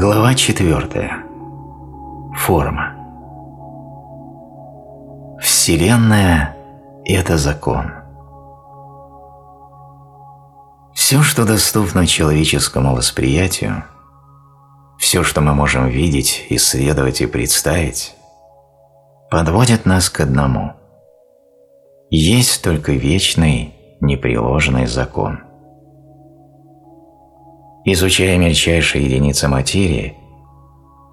Глава четвертая. Форма. Вселенная – это закон. Все, что доступно человеческому восприятию, все, что мы можем видеть, исследовать и представить, подводит нас к одному. Есть только вечный, непреложный закон – Изучая мельчайшие единицы материи,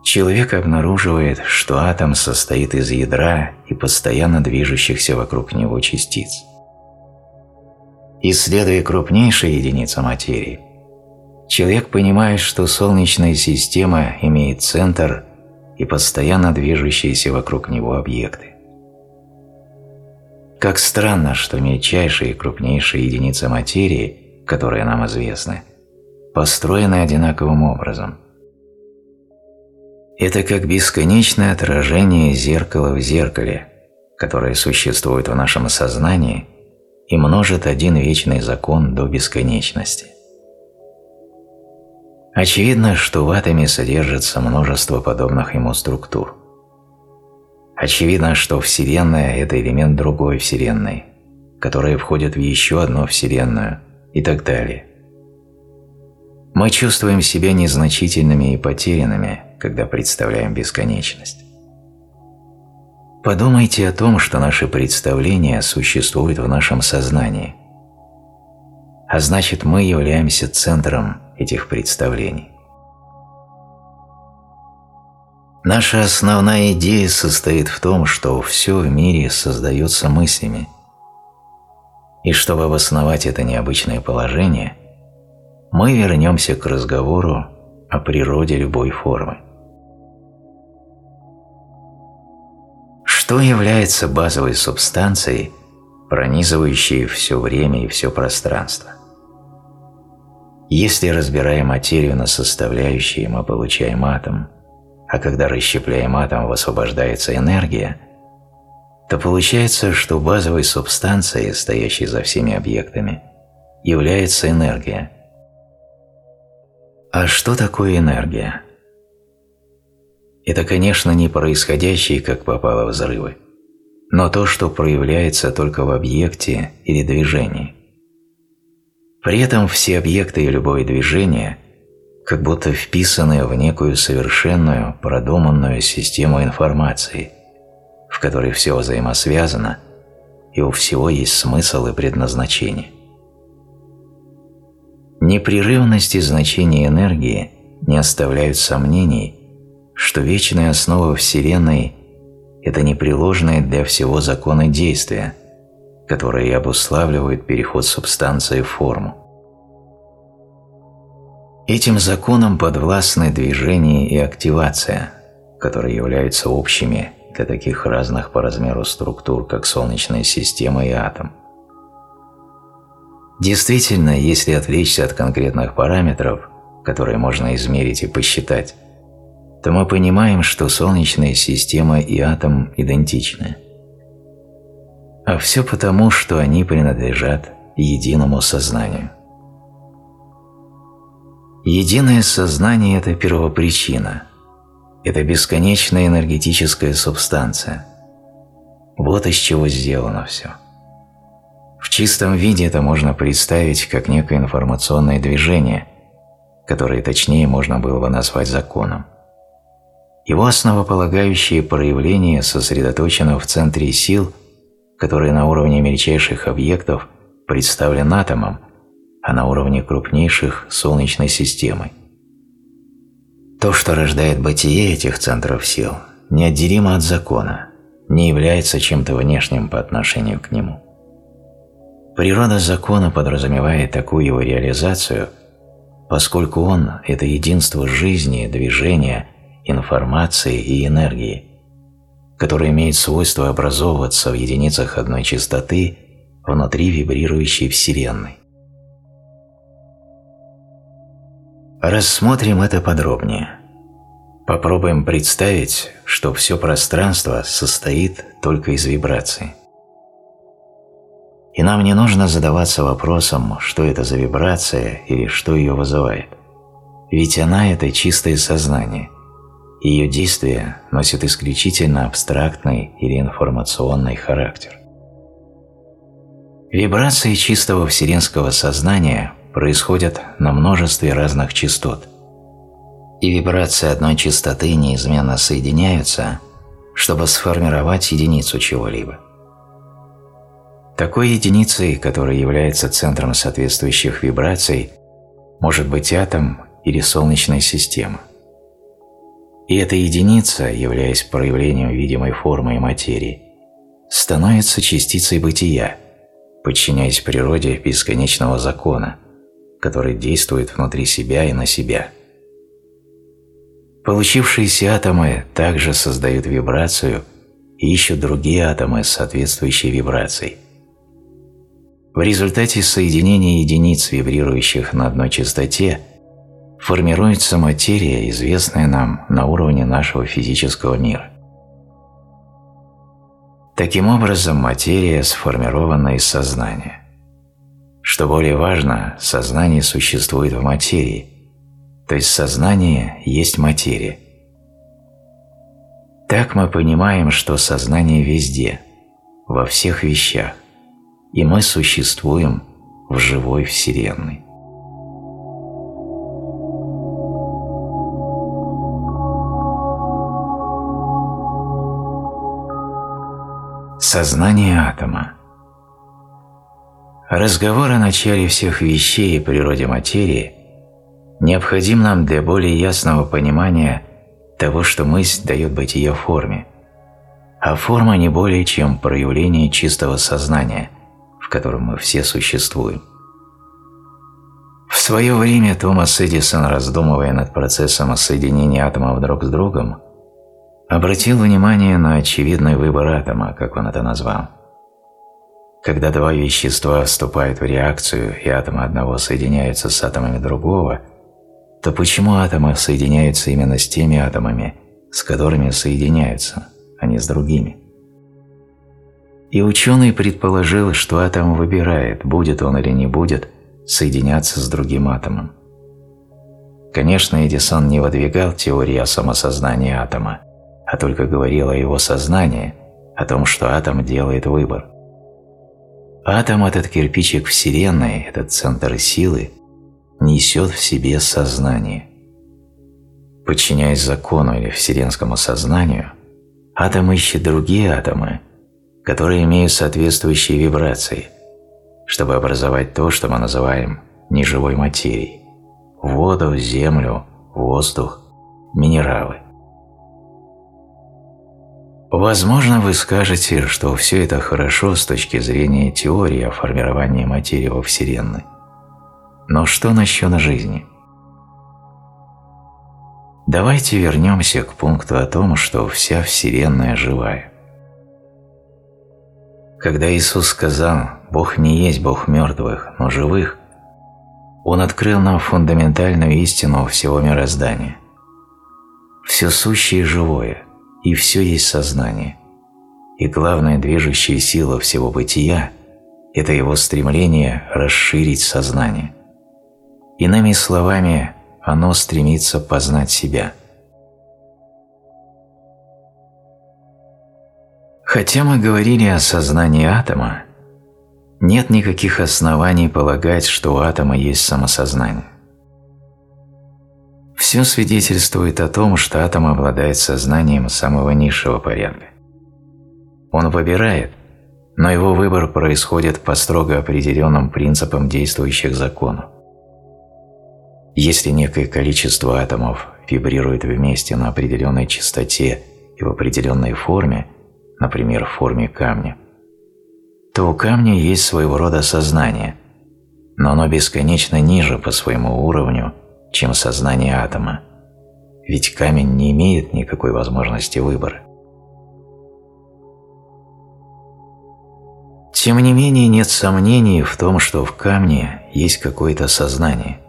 человек обнаруживает, что атом состоит из ядра и постоянно движущихся вокруг него частиц. Исследуя крупнейшие единицы материи, человек понимает, что Солнечная система имеет центр и постоянно движущиеся вокруг него объекты. Как странно, что мельчайшие и крупнейшие единицы материи, которые нам известны – построены одинаковым образом. Это как бесконечное отражение зеркала в зеркале, которое существует в нашем сознании и множит один вечный закон до бесконечности. Очевидно, что в атоме содержится множество подобных ему структур. Очевидно, что Вселенная – это элемент другой Вселенной, которая входит в еще одну Вселенную и так далее – мы чувствуем себя незначительными и потерянными, когда представляем бесконечность. Подумайте о том, что наши представления существуют в нашем сознании, а значит мы являемся центром этих представлений. Наша основная идея состоит в том, что все в мире создается мыслями, и чтобы обосновать это необычное положение – мы вернемся к разговору о природе любой формы. Что является базовой субстанцией, пронизывающей все время и все пространство? Если разбираем материю на составляющие, мы получаем атом, а когда расщепляем атом, высвобождается энергия, то получается, что базовой субстанцией, стоящей за всеми объектами, является энергия – а что такое энергия? Это, конечно, не происходящие, как попало, взрывы, но то, что проявляется только в объекте или движении. При этом все объекты и любое движение как будто вписаны в некую совершенную, продуманную систему информации, в которой все взаимосвязано и у всего есть смысл и предназначение. Непрерывность и значение энергии не оставляют сомнений, что вечная основа Вселенной – это непреложные для всего законы действия, которые обуславливают переход субстанции в форму. Этим законам подвластны движение и активация, которые являются общими для таких разных по размеру структур, как Солнечная система и атом – Действительно, если отвлечься от конкретных параметров, которые можно измерить и посчитать, то мы понимаем, что Солнечная система и атом идентичны. А все потому, что они принадлежат единому сознанию. Единое сознание – это первопричина. Это бесконечная энергетическая субстанция. Вот из чего сделано все. В чистом виде это можно представить как некое информационное движение, которое точнее можно было бы назвать законом. Его основополагающее проявление сосредоточено в центре сил, которые на уровне мельчайших объектов представлен атомом, а на уровне крупнейших – Солнечной системой. То, что рождает бытие этих центров сил, неотделимо от закона, не является чем-то внешним по отношению к нему. Природа закона подразумевает такую его реализацию, поскольку он – это единство жизни, движения, информации и энергии, которое имеет свойство образовываться в единицах одной частоты внутри вибрирующей Вселенной. Рассмотрим это подробнее. Попробуем представить, что все пространство состоит только из вибраций. И нам не нужно задаваться вопросом, что это за вибрация или что ее вызывает. Ведь она – это чистое сознание. Ее действия носят исключительно абстрактный или информационный характер. Вибрации чистого вселенского сознания происходят на множестве разных частот. И вибрации одной частоты неизменно соединяются, чтобы сформировать единицу чего-либо. Такой единицей, которая является центром соответствующих вибраций, может быть атом или Солнечная система. И эта единица, являясь проявлением видимой формы и материи, становится частицей бытия, подчиняясь природе бесконечного закона, который действует внутри себя и на себя. Получившиеся атомы также создают вибрацию и ищут другие атомы с соответствующей вибрацией. В результате соединения единиц, вибрирующих на одной частоте, формируется материя, известная нам на уровне нашего физического мира. Таким образом, материя сформирована из сознания. Что более важно, сознание существует в материи, то есть сознание есть материя. Так мы понимаем, что сознание везде, во всех вещах и мы существуем в живой Вселенной. Сознание атома Разговор о начале всех вещей и природе материи необходим нам для более ясного понимания того, что мысль дает бытие форме, а форма не более чем проявление чистого сознания, в котором мы все существуем. В свое время Томас Эдисон, раздумывая над процессом соединения атомов друг с другом, обратил внимание на очевидный выбор атома, как он это назвал. Когда два вещества вступают в реакцию и атомы одного соединяются с атомами другого, то почему атомы соединяются именно с теми атомами, с которыми соединяются, а не с другими? И ученый предположил, что атом выбирает, будет он или не будет соединяться с другим атомом. Конечно, Эдисон не выдвигал теории о самосознании атома, а только говорил о его сознании, о том, что атом делает выбор. Атом – этот кирпичик Вселенной, этот центр силы, несет в себе сознание. Подчиняясь закону или вселенскому сознанию, атом ищет другие атомы – которые имеют соответствующие вибрации, чтобы образовать то, что мы называем неживой материей – воду, землю, воздух, минералы. Возможно, вы скажете, что все это хорошо с точки зрения теории о формировании материи во Вселенной. Но что насчет жизни? Давайте вернемся к пункту о том, что вся Вселенная живая. Когда Иисус сказал «Бог не есть Бог мертвых, но живых», Он открыл нам фундаментальную истину всего мироздания. Все сущее живое, и все есть сознание. И главная движущая сила всего бытия – это его стремление расширить сознание. Иными словами, оно стремится познать себя – Хотя мы говорили о сознании атома, нет никаких оснований полагать, что у атома есть самосознание. Все свидетельствует о том, что атом обладает сознанием самого низшего порядка. Он выбирает, но его выбор происходит по строго определенным принципам действующих законов. Если некое количество атомов вибрирует вместе на определенной частоте и в определенной форме, например, в форме камня, то у камня есть своего рода сознание, но оно бесконечно ниже по своему уровню, чем сознание атома, ведь камень не имеет никакой возможности выбора. Тем не менее, нет сомнений в том, что в камне есть какое-то сознание,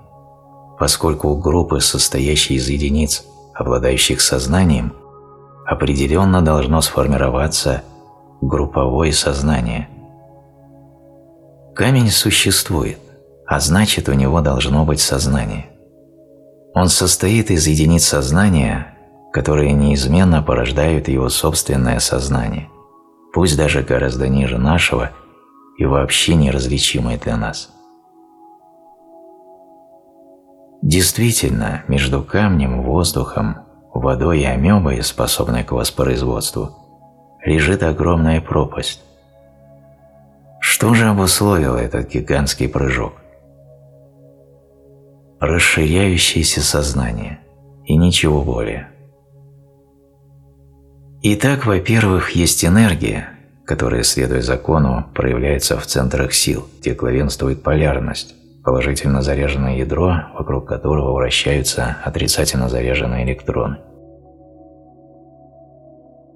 поскольку у группы, состоящей из единиц, обладающих сознанием, определенно должно сформироваться групповое сознание. Камень существует, а значит у него должно быть сознание. Он состоит из единиц сознания, которые неизменно порождают его собственное сознание, пусть даже гораздо ниже нашего и вообще неразличимое для нас. Действительно, между камнем, воздухом, водой и амебой, способной к воспроизводству, лежит огромная пропасть. Что же обусловило этот гигантский прыжок? Расширяющееся сознание и ничего более. Итак, во-первых, есть энергия, которая, следуя закону, проявляется в центрах сил, где главенствует полярность, положительно заряженное ядро, вокруг которого вращаются отрицательно заряженные электроны.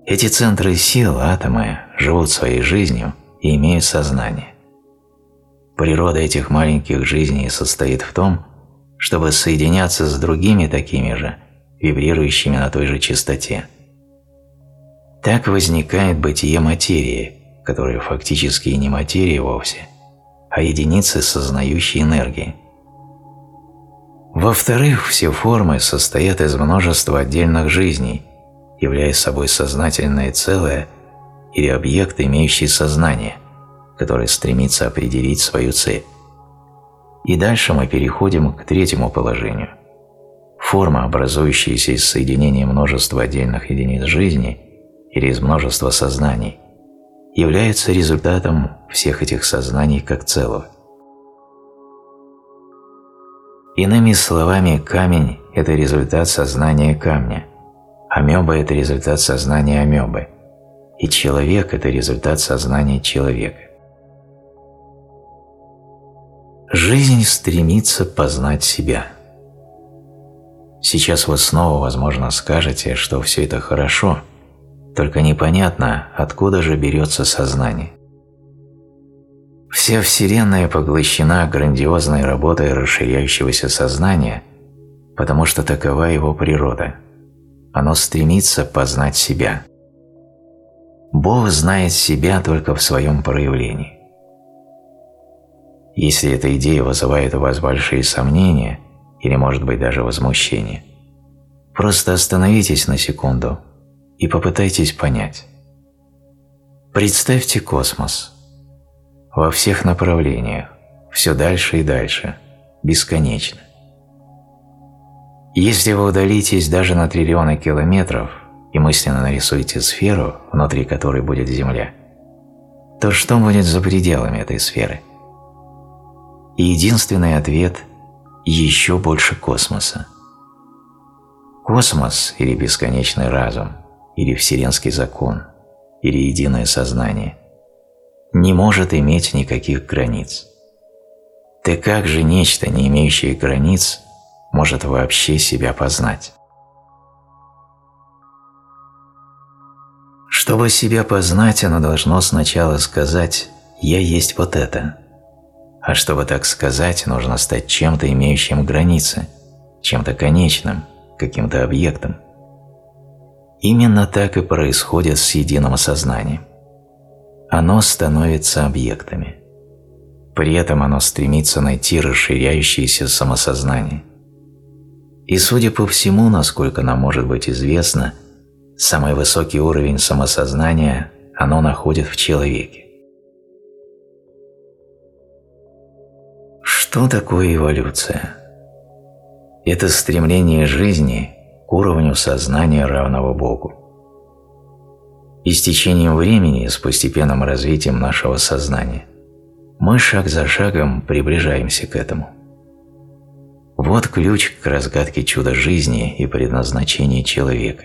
Эти центры сил, атомы, живут своей жизнью и имеют сознание. Природа этих маленьких жизней состоит в том, чтобы соединяться с другими такими же, вибрирующими на той же частоте. Так возникает бытие материи, которая фактически и не материя вовсе, а единицы сознающей энергии. Во-вторых, все формы состоят из множества отдельных жизней, являя собой сознательное целое или объект, имеющий сознание, который стремится определить свою цель. И дальше мы переходим к третьему положению. Форма, образующаяся из соединения множества отдельных единиц жизни или из множества сознаний – является результатом всех этих сознаний как целого. Иными словами, камень – это результат сознания камня, амеба – это результат сознания амебы, и человек – это результат сознания человека. Жизнь стремится познать себя. Сейчас вы снова, возможно, скажете, что все это хорошо – только непонятно, откуда же берется сознание. Вся Вселенная поглощена грандиозной работой расширяющегося сознания, потому что такова его природа. Оно стремится познать себя. Бог знает себя только в своем проявлении. Если эта идея вызывает у вас большие сомнения или, может быть, даже возмущение, просто остановитесь на секунду – и попытайтесь понять. Представьте космос. Во всех направлениях, все дальше и дальше, бесконечно. Если вы удалитесь даже на триллионы километров и мысленно нарисуете сферу, внутри которой будет Земля, то что будет за пределами этой сферы? И единственный ответ – еще больше космоса. Космос или бесконечный разум или вселенский закон, или единое сознание, не может иметь никаких границ. Так как же нечто, не имеющее границ, может вообще себя познать? Чтобы себя познать, оно должно сначала сказать «я есть вот это». А чтобы так сказать, нужно стать чем-то, имеющим границы, чем-то конечным, каким-то объектом – Именно так и происходит с единым сознанием. Оно становится объектами. При этом оно стремится найти расширяющееся самосознание. И судя по всему, насколько нам может быть известно, самый высокий уровень самосознания оно находит в человеке. Что такое эволюция? Это стремление жизни к уровню сознания равного Богу. И с течением времени, с постепенным развитием нашего сознания, мы шаг за шагом приближаемся к этому. Вот ключ к разгадке чуда жизни и предназначения человека.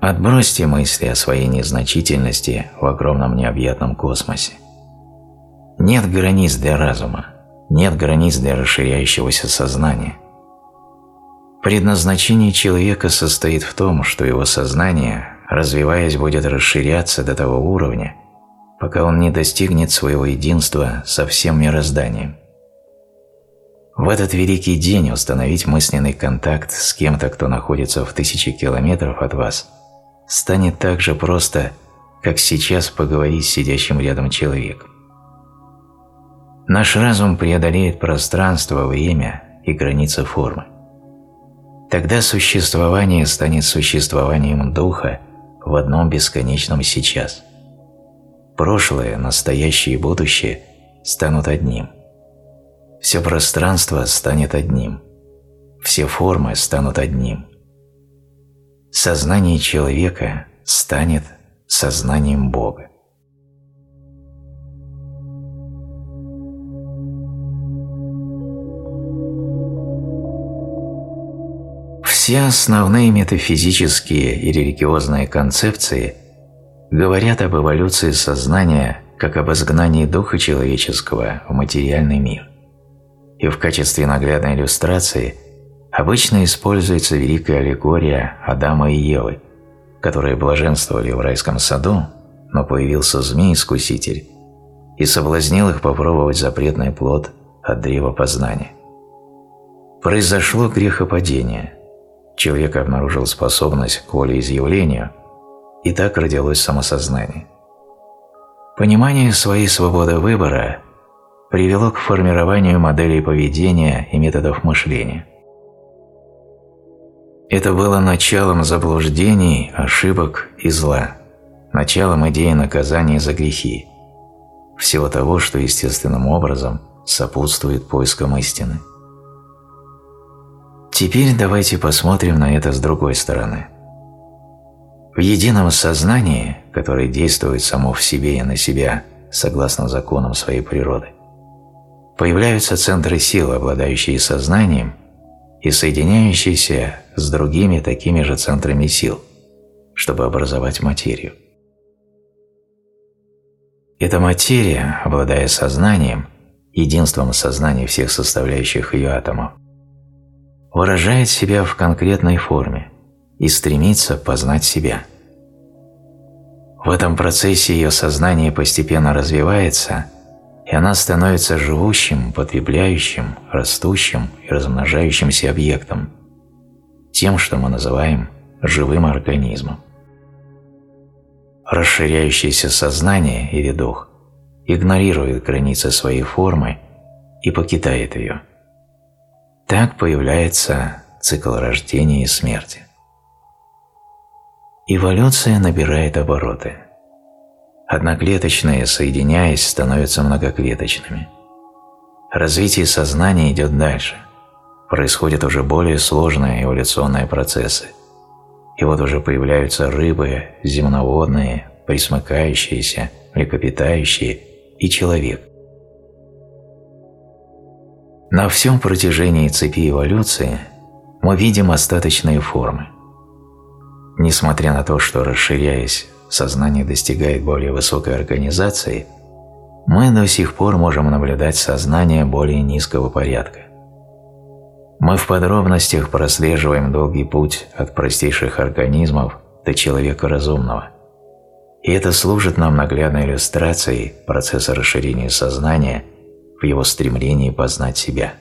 Отбросьте мысли о своей незначительности в огромном необъятном космосе. Нет границ для разума, нет границ для расширяющегося сознания – Предназначение человека состоит в том, что его сознание, развиваясь, будет расширяться до того уровня, пока он не достигнет своего единства со всем мирозданием. В этот великий день установить мысленный контакт с кем-то, кто находится в тысячи километров от вас, станет так же просто, как сейчас поговорить с сидящим рядом человеком. Наш разум преодолеет пространство, время и границы формы. Тогда существование станет существованием духа в одном бесконечном сейчас. Прошлое, настоящее и будущее станут одним. Все пространство станет одним. Все формы станут одним. Сознание человека станет сознанием Бога. Все основные метафизические и религиозные концепции говорят об эволюции сознания как об изгнании духа человеческого в материальный мир. И в качестве наглядной иллюстрации обычно используется великая аллегория Адама и Евы, которые блаженствовали в райском саду, но появился змей-искуситель и соблазнил их попробовать запретный плод от древа познания. Произошло грехопадение – человек обнаружил способность к волеизъявлению, и так родилось самосознание. Понимание своей свободы выбора привело к формированию моделей поведения и методов мышления. Это было началом заблуждений, ошибок и зла, началом идеи наказания за грехи, всего того, что естественным образом сопутствует поискам истины. Теперь давайте посмотрим на это с другой стороны. В едином сознании, которое действует само в себе и на себя согласно законам своей природы, появляются центры сил, обладающие сознанием и соединяющиеся с другими такими же центрами сил, чтобы образовать материю. Эта материя, обладая сознанием, единством сознания всех составляющих ее атомов, выражает себя в конкретной форме и стремится познать себя. В этом процессе ее сознание постепенно развивается, и она становится живущим, потребляющим, растущим и размножающимся объектом, тем, что мы называем живым организмом. Расширяющееся сознание или дух игнорирует границы своей формы и покидает ее. Так появляется цикл рождения и смерти. Эволюция набирает обороты. Одноклеточные, соединяясь, становятся многоклеточными. Развитие сознания идет дальше. Происходят уже более сложные эволюционные процессы. И вот уже появляются рыбы, земноводные, присмыкающиеся, млекопитающие и человек, на всем протяжении цепи эволюции мы видим остаточные формы. Несмотря на то, что расширяясь, сознание достигает более высокой организации, мы до сих пор можем наблюдать сознание более низкого порядка. Мы в подробностях прослеживаем долгий путь от простейших организмов до человека разумного. И это служит нам наглядной иллюстрацией процесса расширения сознания – в его стремлении познать себя.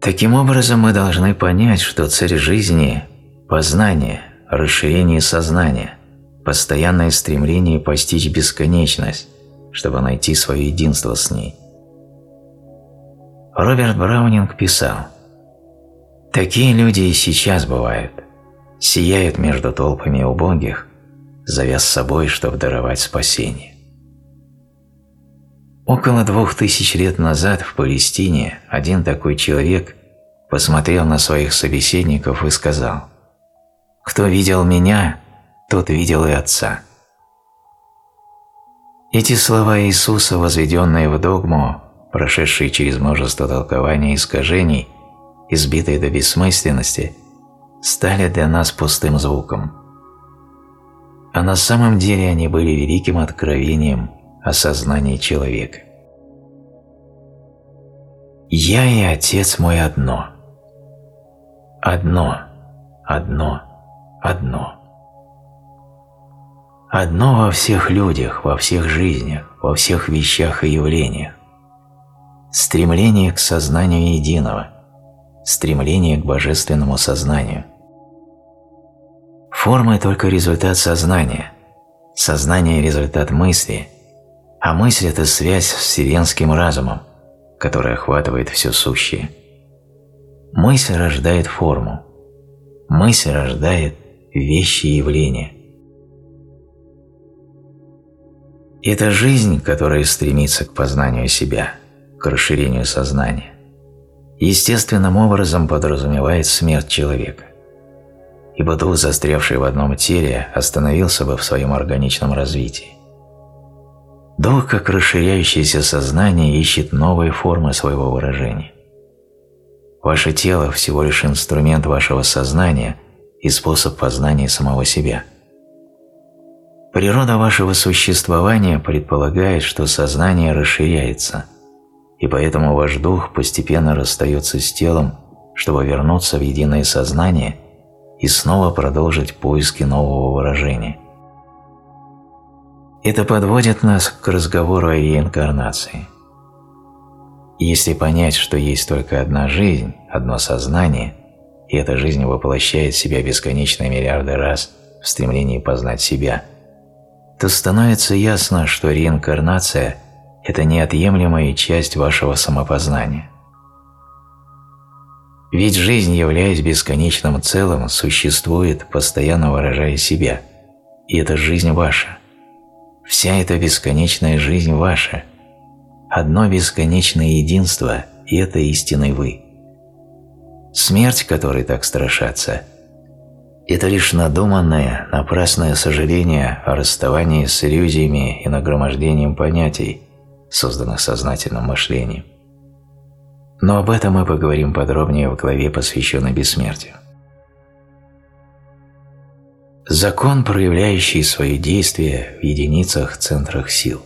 Таким образом, мы должны понять, что цель жизни – познание, расширение сознания, постоянное стремление постичь бесконечность, чтобы найти свое единство с ней. Роберт Браунинг писал, «Такие люди и сейчас бывают, сияют между толпами убогих, зовя с собой, чтобы даровать спасение». Около двух тысяч лет назад в Палестине один такой человек посмотрел на своих собеседников и сказал «Кто видел меня, тот видел и Отца». Эти слова Иисуса, возведенные в догму, прошедшие через множество толкований и искажений, избитые до бессмысленности, стали для нас пустым звуком. А на самом деле они были великим откровением осознание человека. «Я и Отец мой одно. Одно, одно, одно. Одно во всех людях, во всех жизнях, во всех вещах и явлениях. Стремление к сознанию единого, стремление к божественному сознанию. Форма – только результат сознания, сознание – результат мысли – А мысль – это связь с вселенским разумом, который охватывает все сущее. Мысль рождает форму. Мысль рождает вещи и явления. Это жизнь, которая стремится к познанию себя, к расширению сознания. Естественным образом подразумевает смерть человека. Ибо дух, застрявший в одном теле, остановился бы в своем органичном развитии. Дух, как расширяющееся сознание, ищет новые формы своего выражения. Ваше тело – всего лишь инструмент вашего сознания и способ познания самого себя. Природа вашего существования предполагает, что сознание расширяется, и поэтому ваш дух постепенно расстается с телом, чтобы вернуться в единое сознание и снова продолжить поиски нового выражения. Это подводит нас к разговору о реинкарнации – если понять, что есть только одна жизнь, одно сознание, и эта жизнь воплощает себя бесконечные миллиарды раз в стремлении познать себя, то становится ясно, что реинкарнация – это неотъемлемая часть вашего самопознания. Ведь жизнь, являясь бесконечным целым, существует, постоянно выражая себя, и эта жизнь ваша. Вся эта бесконечная жизнь ваша – одно бесконечное единство, и это истинный вы. Смерть, которой так страшатся, это лишь надуманное, напрасное сожаление о расставании с иллюзиями и нагромождением понятий, созданных сознательным мышлением. Но об этом мы поговорим подробнее в главе, посвященной бессмертию. Закон, проявляющий свои действия в единицах центрах сил.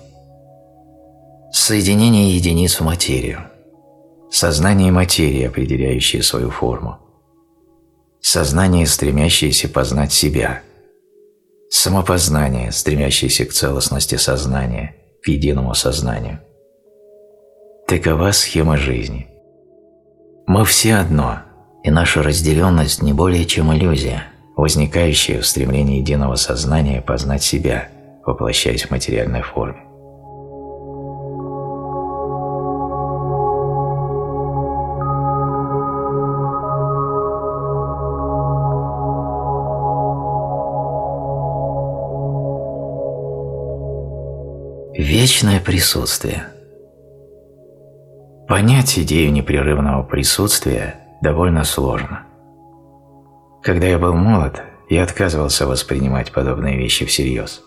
Соединение единиц в материю. Сознание материи, определяющее свою форму. Сознание, стремящееся познать себя. Самопознание, стремящееся к целостности сознания, к единому сознанию. Такова схема жизни. Мы все одно, и наша разделенность не более чем иллюзия, возникающая в стремлении единого сознания познать себя, воплощаясь в материальной форме. Вечное присутствие. Понять идею непрерывного присутствия довольно сложно. Когда я был молод, я отказывался воспринимать подобные вещи всерьез.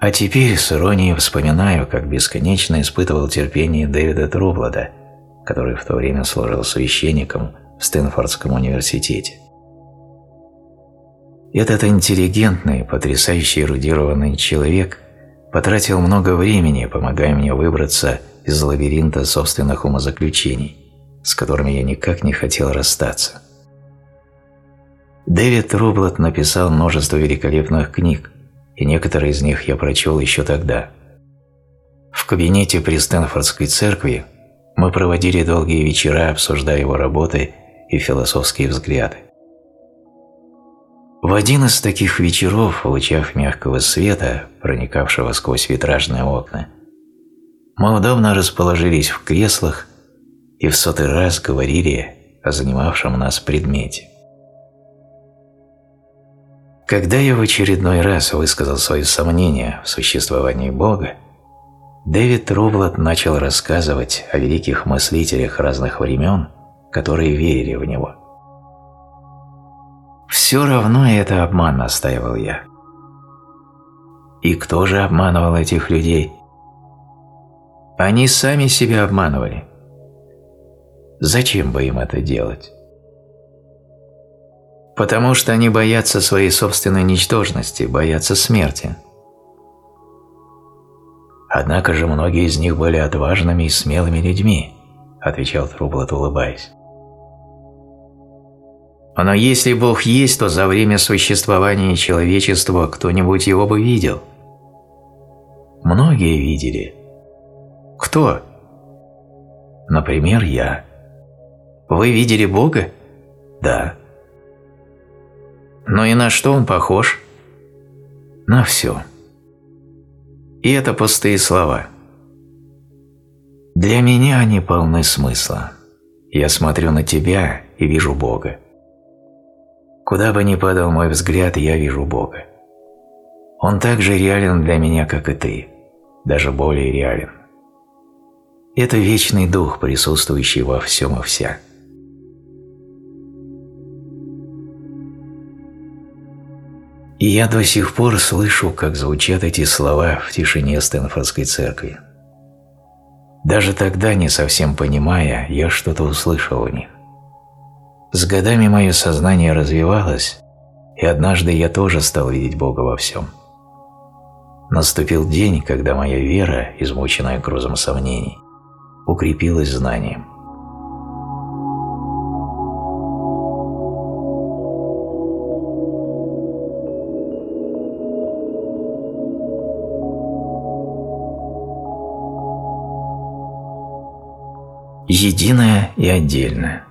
А теперь с иронией вспоминаю, как бесконечно испытывал терпение Дэвида Трублада, который в то время служил священником в Стэнфордском университете. Этот интеллигентный, потрясающе эрудированный человек – потратил много времени, помогая мне выбраться из лабиринта собственных умозаключений, с которыми я никак не хотел расстаться. Дэвид Рублот написал множество великолепных книг, и некоторые из них я прочел еще тогда. В кабинете при Стэнфордской церкви мы проводили долгие вечера, обсуждая его работы и философские взгляды. В один из таких вечеров, в лучах мягкого света, проникавшего сквозь витражные окна, мы удобно расположились в креслах и в сотый раз говорили о занимавшем нас предмете. Когда я в очередной раз высказал свои сомнения в существовании Бога, Дэвид Рублот начал рассказывать о великих мыслителях разных времен, которые верили в Него – все равно это обман, настаивал я. И кто же обманывал этих людей? Они сами себя обманывали. Зачем бы им это делать? Потому что они боятся своей собственной ничтожности, боятся смерти. Однако же многие из них были отважными и смелыми людьми, отвечал Трублот, улыбаясь. Но если Бог есть, то за время существования человечества кто-нибудь его бы видел. Многие видели. Кто? Например, я. Вы видели Бога? Да. Но и на что он похож? На все. И это пустые слова. Для меня они полны смысла. Я смотрю на тебя и вижу Бога. Куда бы ни падал мой взгляд, я вижу Бога. Он так же реален для меня, как и ты, даже более реален. Это вечный дух, присутствующий во всем и вся. И я до сих пор слышу, как звучат эти слова в тишине Стэнфордской церкви. Даже тогда, не совсем понимая, я что-то услышал в них. С годами мое сознание развивалось, и однажды я тоже стал видеть Бога во всем. Наступил день, когда моя вера, измученная грузом сомнений, укрепилась знанием. Единое и отдельное.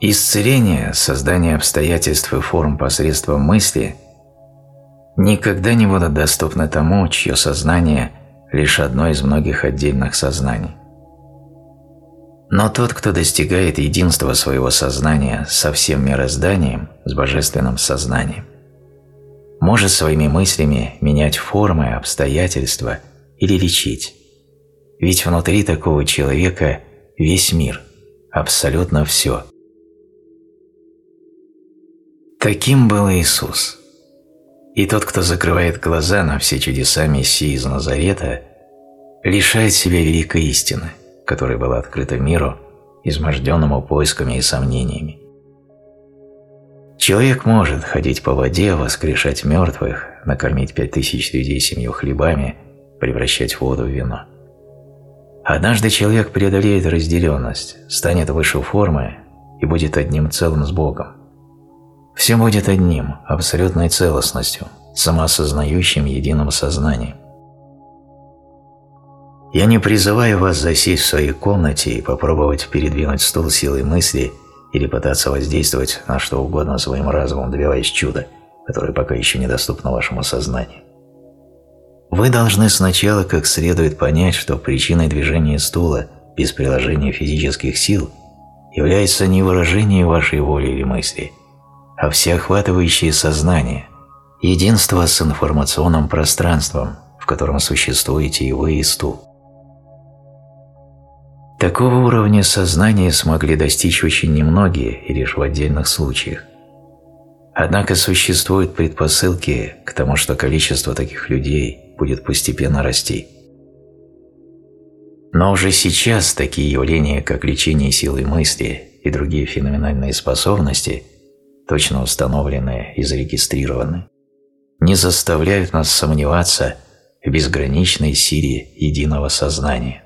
Исцеление, создание обстоятельств и форм посредством мысли никогда не будут доступны тому, чье сознание – лишь одно из многих отдельных сознаний. Но тот, кто достигает единства своего сознания со всем мирозданием, с божественным сознанием, может своими мыслями менять формы, обстоятельства или лечить. Ведь внутри такого человека весь мир, абсолютно все. Таким был Иисус. И тот, кто закрывает глаза на все чудеса Мессии из Назарета, лишает себя великой истины, которая была открыта миру, изможденному поисками и сомнениями. Человек может ходить по воде, воскрешать мертвых, накормить пять тысяч людей семью хлебами, превращать воду в вино. Однажды человек преодолеет разделенность, станет выше формы и будет одним целым с Богом. Все будет одним, абсолютной целостностью, самоосознающим единым сознанием. Я не призываю вас засесть в своей комнате и попробовать передвинуть стул силой мысли или пытаться воздействовать на что угодно своим разумом, добиваясь чуда, которое пока еще недоступно вашему сознанию. Вы должны сначала как следует понять, что причиной движения стула без приложения физических сил является не выражение вашей воли или мысли, а всеохватывающее сознание, единство с информационным пространством, в котором существуете и вы, и стул. Такого уровня сознания смогли достичь очень немногие и лишь в отдельных случаях. Однако существуют предпосылки к тому, что количество таких людей будет постепенно расти. Но уже сейчас такие явления, как лечение силой мысли и другие феноменальные способности, точно установленные и зарегистрированы, не заставляют нас сомневаться в безграничной силе единого сознания.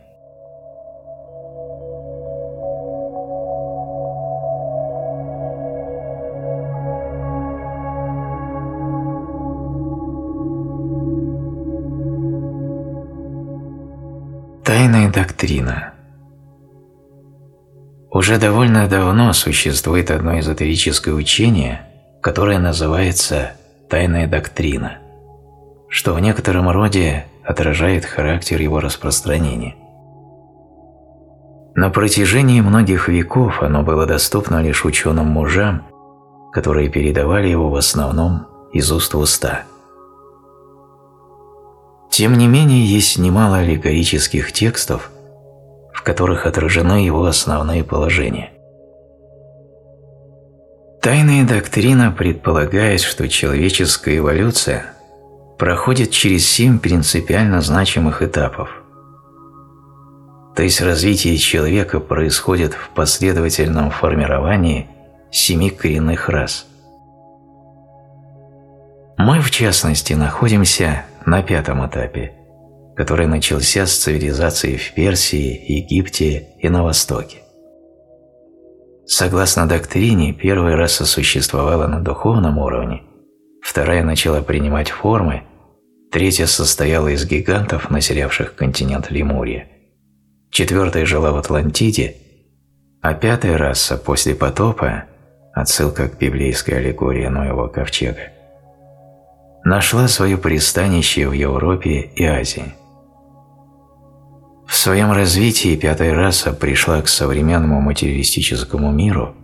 Тайная доктрина Уже довольно давно существует одно эзотерическое учение, которое называется «тайная доктрина», что в некотором роде отражает характер его распространения. На протяжении многих веков оно было доступно лишь ученым мужам, которые передавали его в основном из уст в уста – тем не менее, есть немало аллегорических текстов, в которых отражены его основные положения. Тайная доктрина предполагает, что человеческая эволюция проходит через семь принципиально значимых этапов. То есть развитие человека происходит в последовательном формировании семи коренных рас. Мы, в частности, находимся на пятом этапе, который начался с цивилизации в Персии, Египте и на Востоке. Согласно доктрине, первая раса существовала на духовном уровне, вторая начала принимать формы, третья состояла из гигантов, населявших континент Лемурия, четвертая жила в Атлантиде, а пятая раса после потопа, отсылка к библейской аллегории Ноева ковчега, нашла свое пристанище в Европе и Азии. В своем развитии пятая раса пришла к современному материалистическому миру,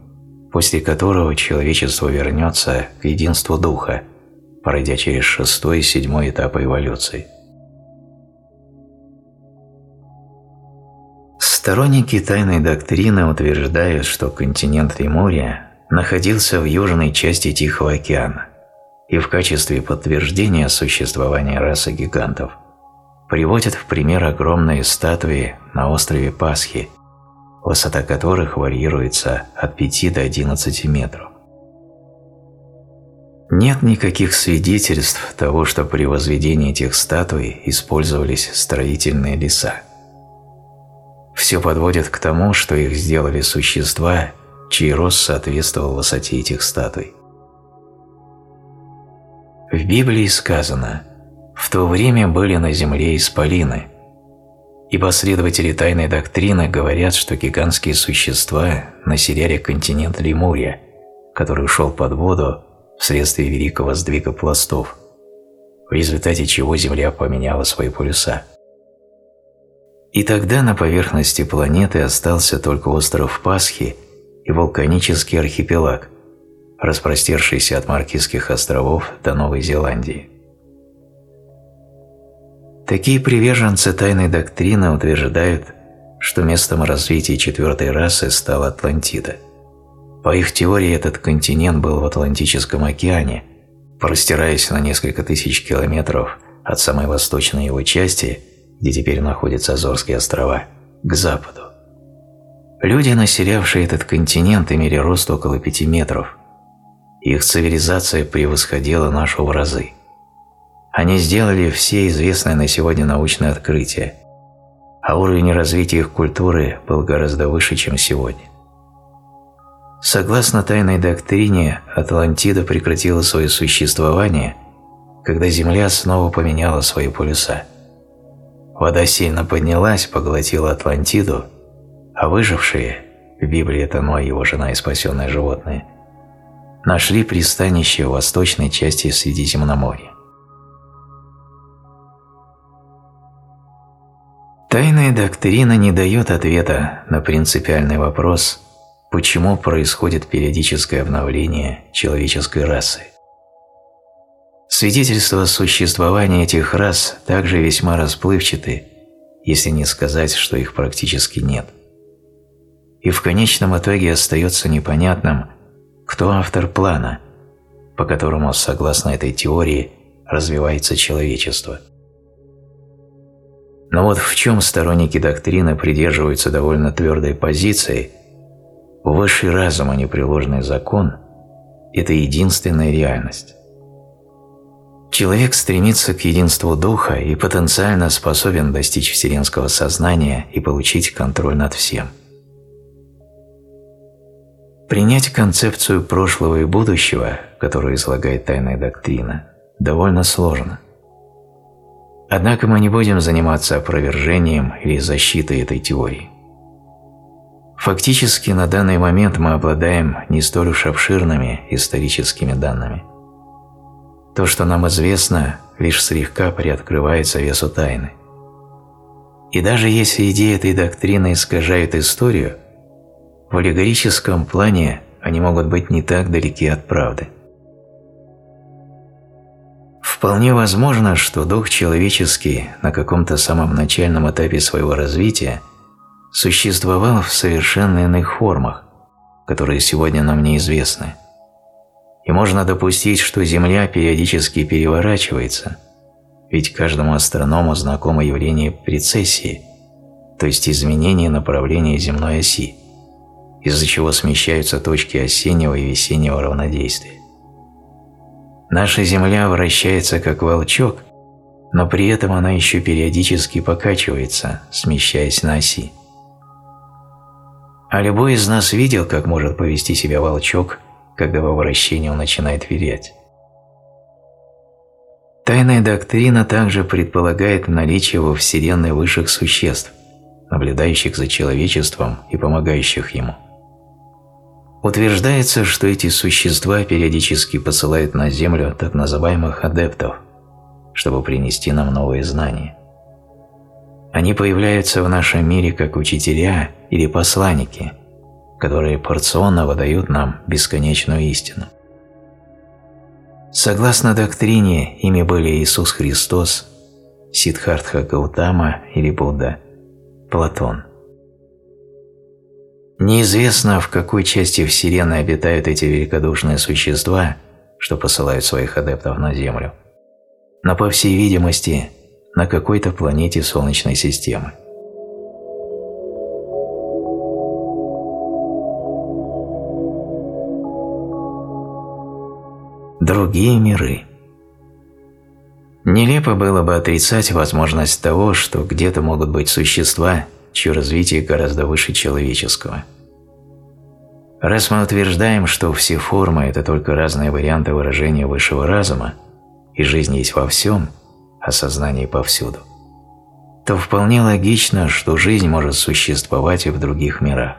после которого человечество вернется к единству духа, пройдя через шестой и седьмой этапы эволюции. Сторонники тайной доктрины утверждают, что континент Лемурия находился в южной части Тихого океана, и в качестве подтверждения существования расы гигантов – приводят в пример огромные статуи на острове Пасхи, высота которых варьируется от 5 до 11 метров. Нет никаких свидетельств того, что при возведении этих статуй использовались строительные леса. Все подводит к тому, что их сделали существа, чей рост соответствовал высоте этих статуй. В Библии сказано – в то время были на Земле исполины, и последователи тайной доктрины говорят, что гигантские существа населяли континент Лемурия, который ушел под воду вследствие великого сдвига пластов, в результате чего Земля поменяла свои полюса. И тогда на поверхности планеты остался только остров Пасхи и вулканический архипелаг, распростершийся от Маркизских островов до Новой Зеландии. Такие приверженцы тайной доктрины утверждают, что местом развития четвертой расы стала Атлантида. По их теории этот континент был в Атлантическом океане, простираясь на несколько тысяч километров от самой восточной его части, где теперь находятся Азорские острова, к западу. Люди, населявшие этот континент, имели рост около 5 метров. Их цивилизация превосходила нашу в разы. Они сделали все известные на сегодня научные открытия, а уровень развития их культуры был гораздо выше, чем сегодня. Согласно тайной доктрине, Атлантида прекратила свое существование, когда Земля снова поменяла свои полюса. Вода сильно поднялась, поглотила Атлантиду, а выжившие, в Библии это Ной, его жена и спасенное животное, нашли пристанище в восточной части Средиземноморья. Тайная доктрина не дает ответа на принципиальный вопрос, почему происходит периодическое обновление человеческой расы. Свидетельства существования этих рас также весьма расплывчаты, если не сказать, что их практически нет. И в конечном итоге остается непонятным, кто автор плана, по которому, согласно этой теории, развивается человечество. Но вот в чем сторонники доктрины придерживаются довольно твердой позиции, высший разум, а непреложный закон – это единственная реальность. Человек стремится к единству духа и потенциально способен достичь вселенского сознания и получить контроль над всем. Принять концепцию прошлого и будущего, которую излагает тайная доктрина, довольно сложно – Однако мы не будем заниматься опровержением или защитой этой теории. Фактически на данный момент мы обладаем не столь уж обширными историческими данными. То, что нам известно, лишь слегка приоткрывает завесу тайны. И даже если идеи этой доктрины искажают историю, в аллегорическом плане они могут быть не так далеки от правды. Вполне возможно, что дух человеческий на каком-то самом начальном этапе своего развития существовал в совершенно иных формах, которые сегодня нам неизвестны. И можно допустить, что Земля периодически переворачивается, ведь каждому астроному знакомо явление прецессии, то есть изменение направления земной оси, из-за чего смещаются точки осеннего и весеннего равнодействия. Наша Земля вращается как волчок, но при этом она еще периодически покачивается, смещаясь на оси. А любой из нас видел, как может повести себя волчок, когда во вращении он начинает вилять. Тайная доктрина также предполагает наличие во Вселенной высших существ, наблюдающих за человечеством и помогающих ему. Утверждается, что эти существа периодически посылают на Землю так называемых адептов, чтобы принести нам новые знания. Они появляются в нашем мире как учителя или посланники, которые порционно выдают нам бесконечную истину. Согласно доктрине, ими были Иисус Христос, Сиддхартха Гаутама или Будда, Платон. Неизвестно, в какой части Вселенной обитают эти великодушные существа, что посылают своих адептов на Землю, но, по всей видимости, на какой-то планете Солнечной системы. Другие миры Нелепо было бы отрицать возможность того, что где-то могут быть существа, чье развитие гораздо выше человеческого. Раз мы утверждаем, что все формы – это только разные варианты выражения высшего разума, и жизнь есть во всем, а сознание повсюду, то вполне логично, что жизнь может существовать и в других мирах.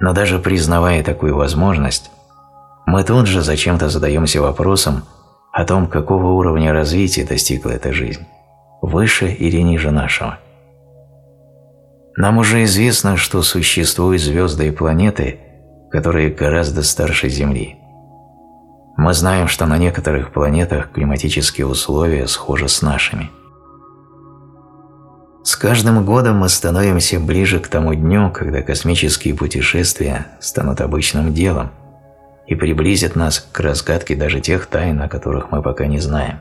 Но даже признавая такую возможность, мы тут же зачем-то задаемся вопросом о том, какого уровня развития достигла эта жизнь, выше или ниже нашего. Нам уже известно, что существуют звезды и планеты, которые гораздо старше Земли. Мы знаем, что на некоторых планетах климатические условия схожи с нашими. С каждым годом мы становимся ближе к тому дню, когда космические путешествия станут обычным делом и приблизят нас к разгадке даже тех тайн, о которых мы пока не знаем.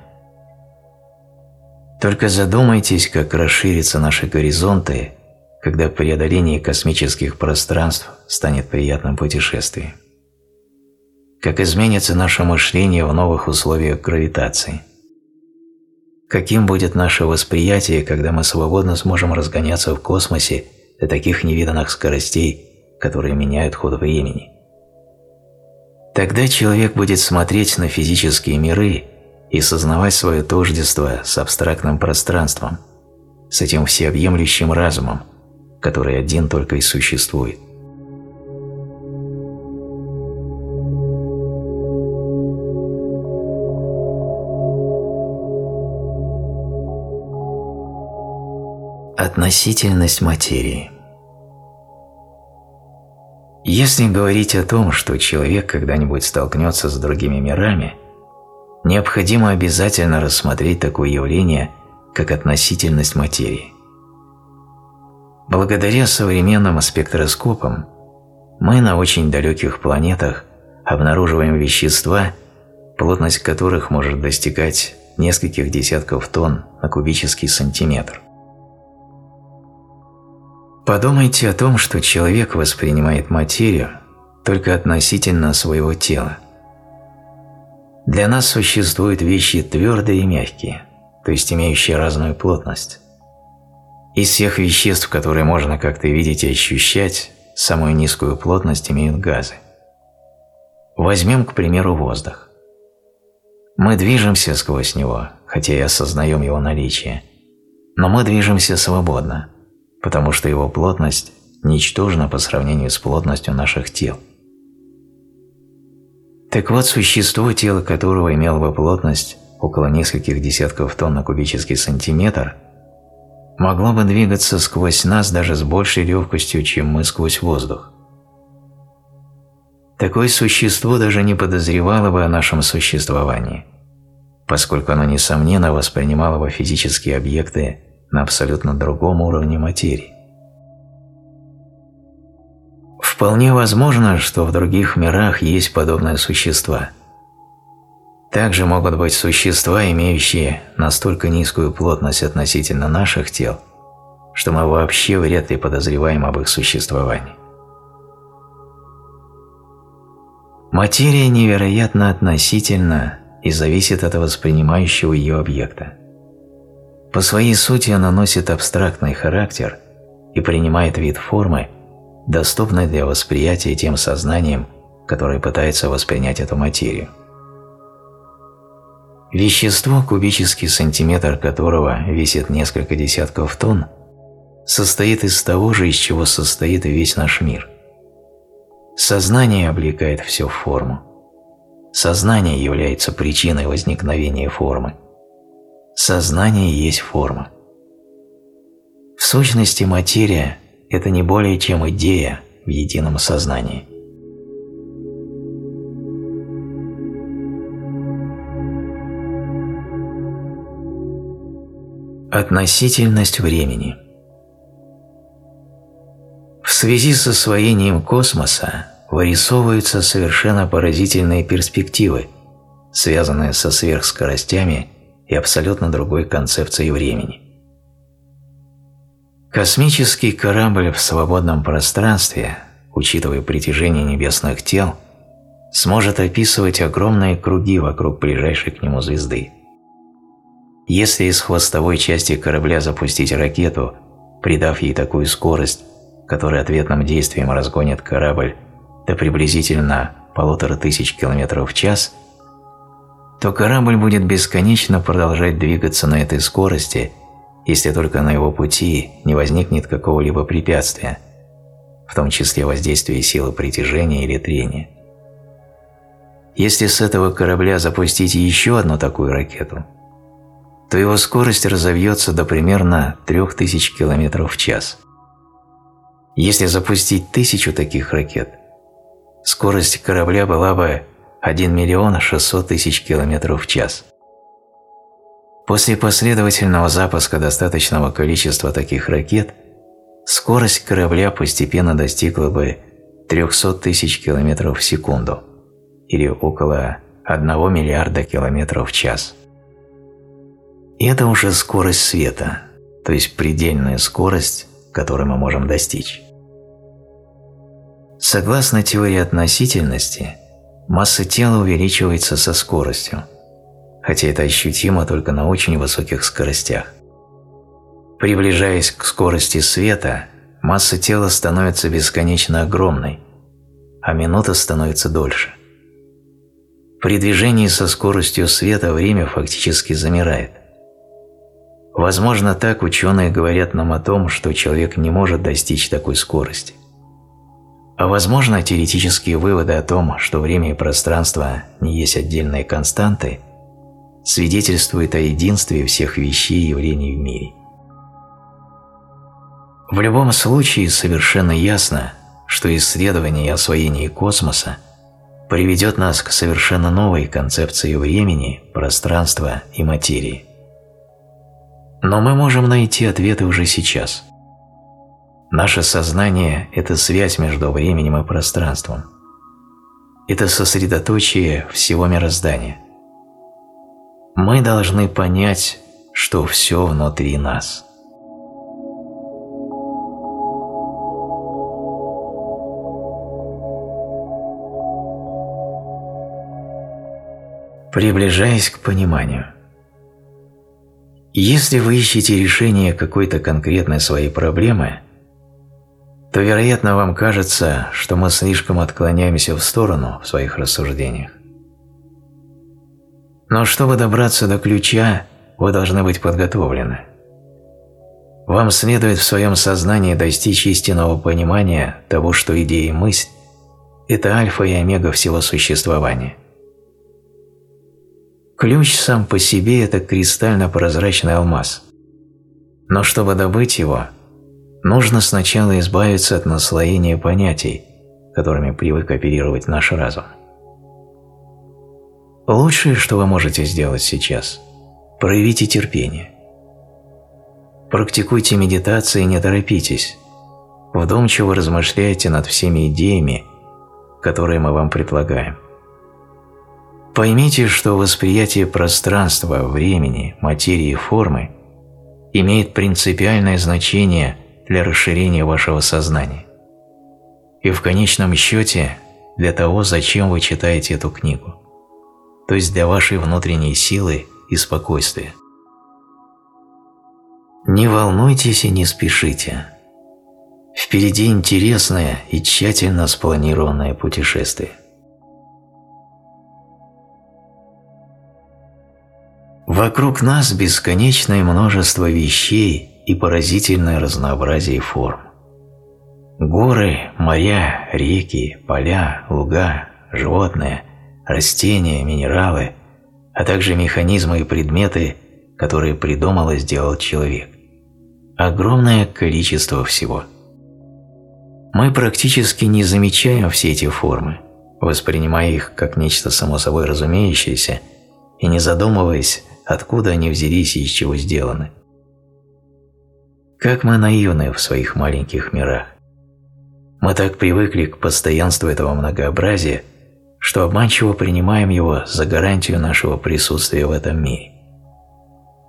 Только задумайтесь, как расширятся наши горизонты когда преодоление космических пространств станет приятным путешествием. Как изменится наше мышление в новых условиях гравитации. Каким будет наше восприятие, когда мы свободно сможем разгоняться в космосе до таких невиданных скоростей, которые меняют ход времени. Тогда человек будет смотреть на физические миры и сознавать свое тождество с абстрактным пространством, с этим всеобъемлющим разумом, который один только и существует. Относительность материи Если говорить о том, что человек когда-нибудь столкнется с другими мирами, необходимо обязательно рассмотреть такое явление, как относительность материи. Благодаря современным спектроскопам мы на очень далеких планетах обнаруживаем вещества, плотность которых может достигать нескольких десятков тонн на кубический сантиметр. Подумайте о том, что человек воспринимает материю только относительно своего тела. Для нас существуют вещи твердые и мягкие, то есть имеющие разную плотность. Из всех веществ, которые можно как-то видеть и ощущать, самую низкую плотность имеют газы. Возьмем, к примеру, воздух. Мы движемся сквозь него, хотя и осознаем его наличие, но мы движемся свободно, потому что его плотность ничтожна по сравнению с плотностью наших тел. Так вот, существо, тело которого имело бы плотность около нескольких десятков тонн на кубический сантиметр – могло бы двигаться сквозь нас даже с большей легкостью, чем мы сквозь воздух. Такое существо даже не подозревало бы о нашем существовании, поскольку оно, несомненно, воспринимало бы физические объекты на абсолютно другом уровне материи. Вполне возможно, что в других мирах есть подобные существа. Также могут быть существа, имеющие настолько низкую плотность относительно наших тел, что мы вообще вряд ли подозреваем об их существовании. Материя невероятно относительна и зависит от воспринимающего ее объекта. По своей сути она носит абстрактный характер и принимает вид формы, доступной для восприятия тем сознанием, которое пытается воспринять эту материю. Вещество, кубический сантиметр которого весит несколько десятков тонн, состоит из того же, из чего состоит весь наш мир. Сознание облекает все в форму. Сознание является причиной возникновения формы. Сознание есть форма. В сущности, материя – это не более чем идея в едином сознании. Относительность времени В связи с освоением космоса вырисовываются совершенно поразительные перспективы, связанные со сверхскоростями и абсолютно другой концепцией времени. Космический корабль в свободном пространстве, учитывая притяжение небесных тел, сможет описывать огромные круги вокруг ближайшей к нему звезды. Если из хвостовой части корабля запустить ракету, придав ей такую скорость, которая ответным действием разгонит корабль до приблизительно полутора тысяч километров в час, то корабль будет бесконечно продолжать двигаться на этой скорости – если только на его пути не возникнет какого-либо препятствия, в том числе воздействие силы притяжения или трения. Если с этого корабля запустить еще одну такую ракету, то его скорость разовьется до примерно 3000 км в час. Если запустить тысячу таких ракет, скорость корабля была бы 1 миллион 600 тысяч км в час. После последовательного запуска достаточного количества таких ракет скорость корабля постепенно достигла бы 300 тысяч километров в секунду или около 1 миллиарда километров в час. Это уже скорость света, то есть предельная скорость, которой мы можем достичь. Согласно теории относительности, масса тела увеличивается со скоростью – хотя это ощутимо только на очень высоких скоростях. Приближаясь к скорости света, масса тела становится бесконечно огромной, а минута становится дольше. При движении со скоростью света время фактически замирает. Возможно, так ученые говорят нам о том, что человек не может достичь такой скорости. А возможно, теоретические выводы о том, что время и пространство не есть отдельные константы, свидетельствует о единстве всех вещей и явлений в мире. В любом случае совершенно ясно, что исследование и освоение космоса приведет нас к совершенно новой концепции времени, пространства и материи. Но мы можем найти ответы уже сейчас. Наше сознание – это связь между временем и пространством. Это сосредоточие всего мироздания – мы должны понять, что все внутри нас. Приближаясь к пониманию. Если вы ищете решение какой-то конкретной своей проблемы, то, вероятно, вам кажется, что мы слишком отклоняемся в сторону в своих рассуждениях. Но чтобы добраться до ключа, вы должны быть подготовлены. Вам следует в своем сознании достичь истинного понимания того, что идея и мысль – это альфа и омега всего существования. Ключ сам по себе – это кристально-прозрачный алмаз. Но чтобы добыть его, нужно сначала избавиться от наслоения понятий, которыми привык оперировать наш разум. Лучшее, что вы можете сделать сейчас – проявите терпение. Практикуйте медитации и не торопитесь. Вдумчиво размышляйте над всеми идеями, которые мы вам предлагаем. Поймите, что восприятие пространства, времени, материи и формы имеет принципиальное значение для расширения вашего сознания. И в конечном счете для того, зачем вы читаете эту книгу то есть для вашей внутренней силы и спокойствия. Не волнуйтесь и не спешите. Впереди интересное и тщательно спланированное путешествие. Вокруг нас бесконечное множество вещей и поразительное разнообразие форм. Горы, моря, реки, поля, луга, животные, растения, минералы, а также механизмы и предметы, которые придумал и сделал человек. Огромное количество всего. Мы практически не замечаем все эти формы, воспринимая их как нечто само собой разумеющееся и не задумываясь, откуда они взялись и из чего сделаны. Как мы наивны в своих маленьких мирах. Мы так привыкли к постоянству этого многообразия, что обманчиво принимаем его за гарантию нашего присутствия в этом мире.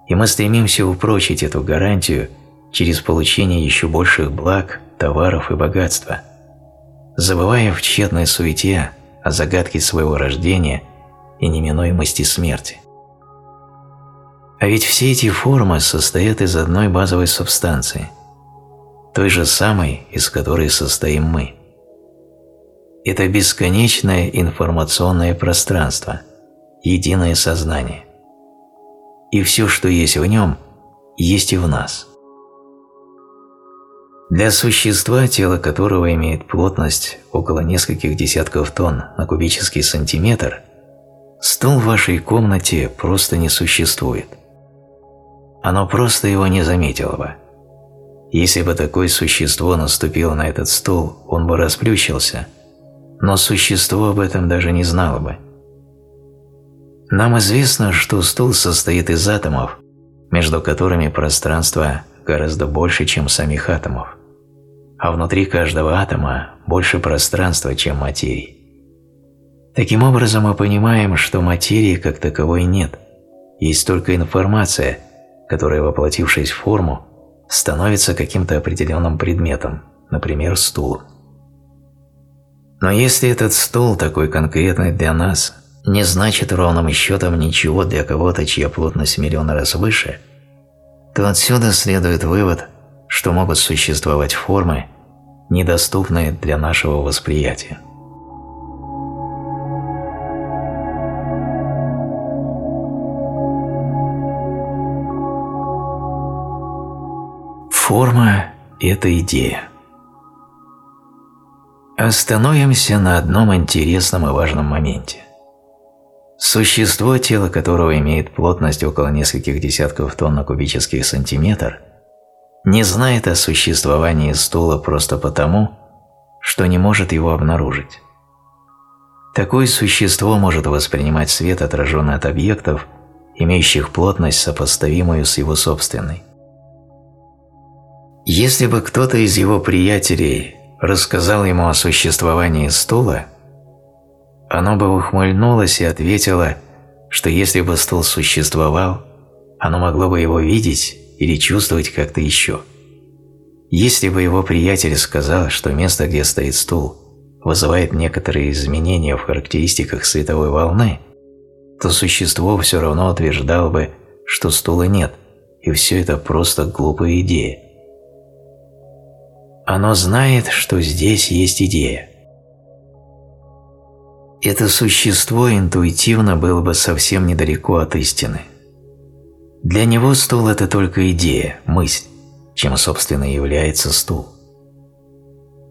И мы стремимся упрочить эту гарантию через получение еще больших благ, товаров и богатства, забывая в тщетной суете о загадке своего рождения и неминуемости смерти. А ведь все эти формы состоят из одной базовой субстанции – той же самой, из которой состоим мы. Это бесконечное информационное пространство, единое сознание. И все, что есть в нем, есть и в нас. Для существа, тело которого имеет плотность около нескольких десятков тонн на кубический сантиметр, стул в вашей комнате просто не существует. Оно просто его не заметило бы. Если бы такое существо наступило на этот стул, он бы расплющился, но существо об этом даже не знало бы. Нам известно, что стул состоит из атомов, между которыми пространство гораздо больше, чем самих атомов, а внутри каждого атома больше пространства, чем материи. Таким образом, мы понимаем, что материи как таковой нет, есть только информация, которая, воплотившись в форму, становится каким-то определенным предметом, например, стулом. Но если этот стул такой конкретный для нас, не значит ровным счетом ничего для кого-то, чья плотность миллион раз выше, то отсюда следует вывод, что могут существовать формы, недоступные для нашего восприятия. Форма – это идея. Остановимся на одном интересном и важном моменте. Существо, тело которого имеет плотность около нескольких десятков тонн на кубический сантиметр, не знает о существовании стула просто потому, что не может его обнаружить. Такое существо может воспринимать свет, отраженный от объектов, имеющих плотность, сопоставимую с его собственной. Если бы кто-то из его приятелей рассказал ему о существовании стула, оно бы ухмыльнулось и ответило, что если бы стул существовал, оно могло бы его видеть или чувствовать как-то еще. Если бы его приятель сказал, что место, где стоит стул, вызывает некоторые изменения в характеристиках световой волны, то существо все равно утверждало бы, что стула нет, и все это просто глупая идея. Оно знает, что здесь есть идея. Это существо интуитивно было бы совсем недалеко от истины. Для него стул – это только идея, мысль, чем, собственно, является стул.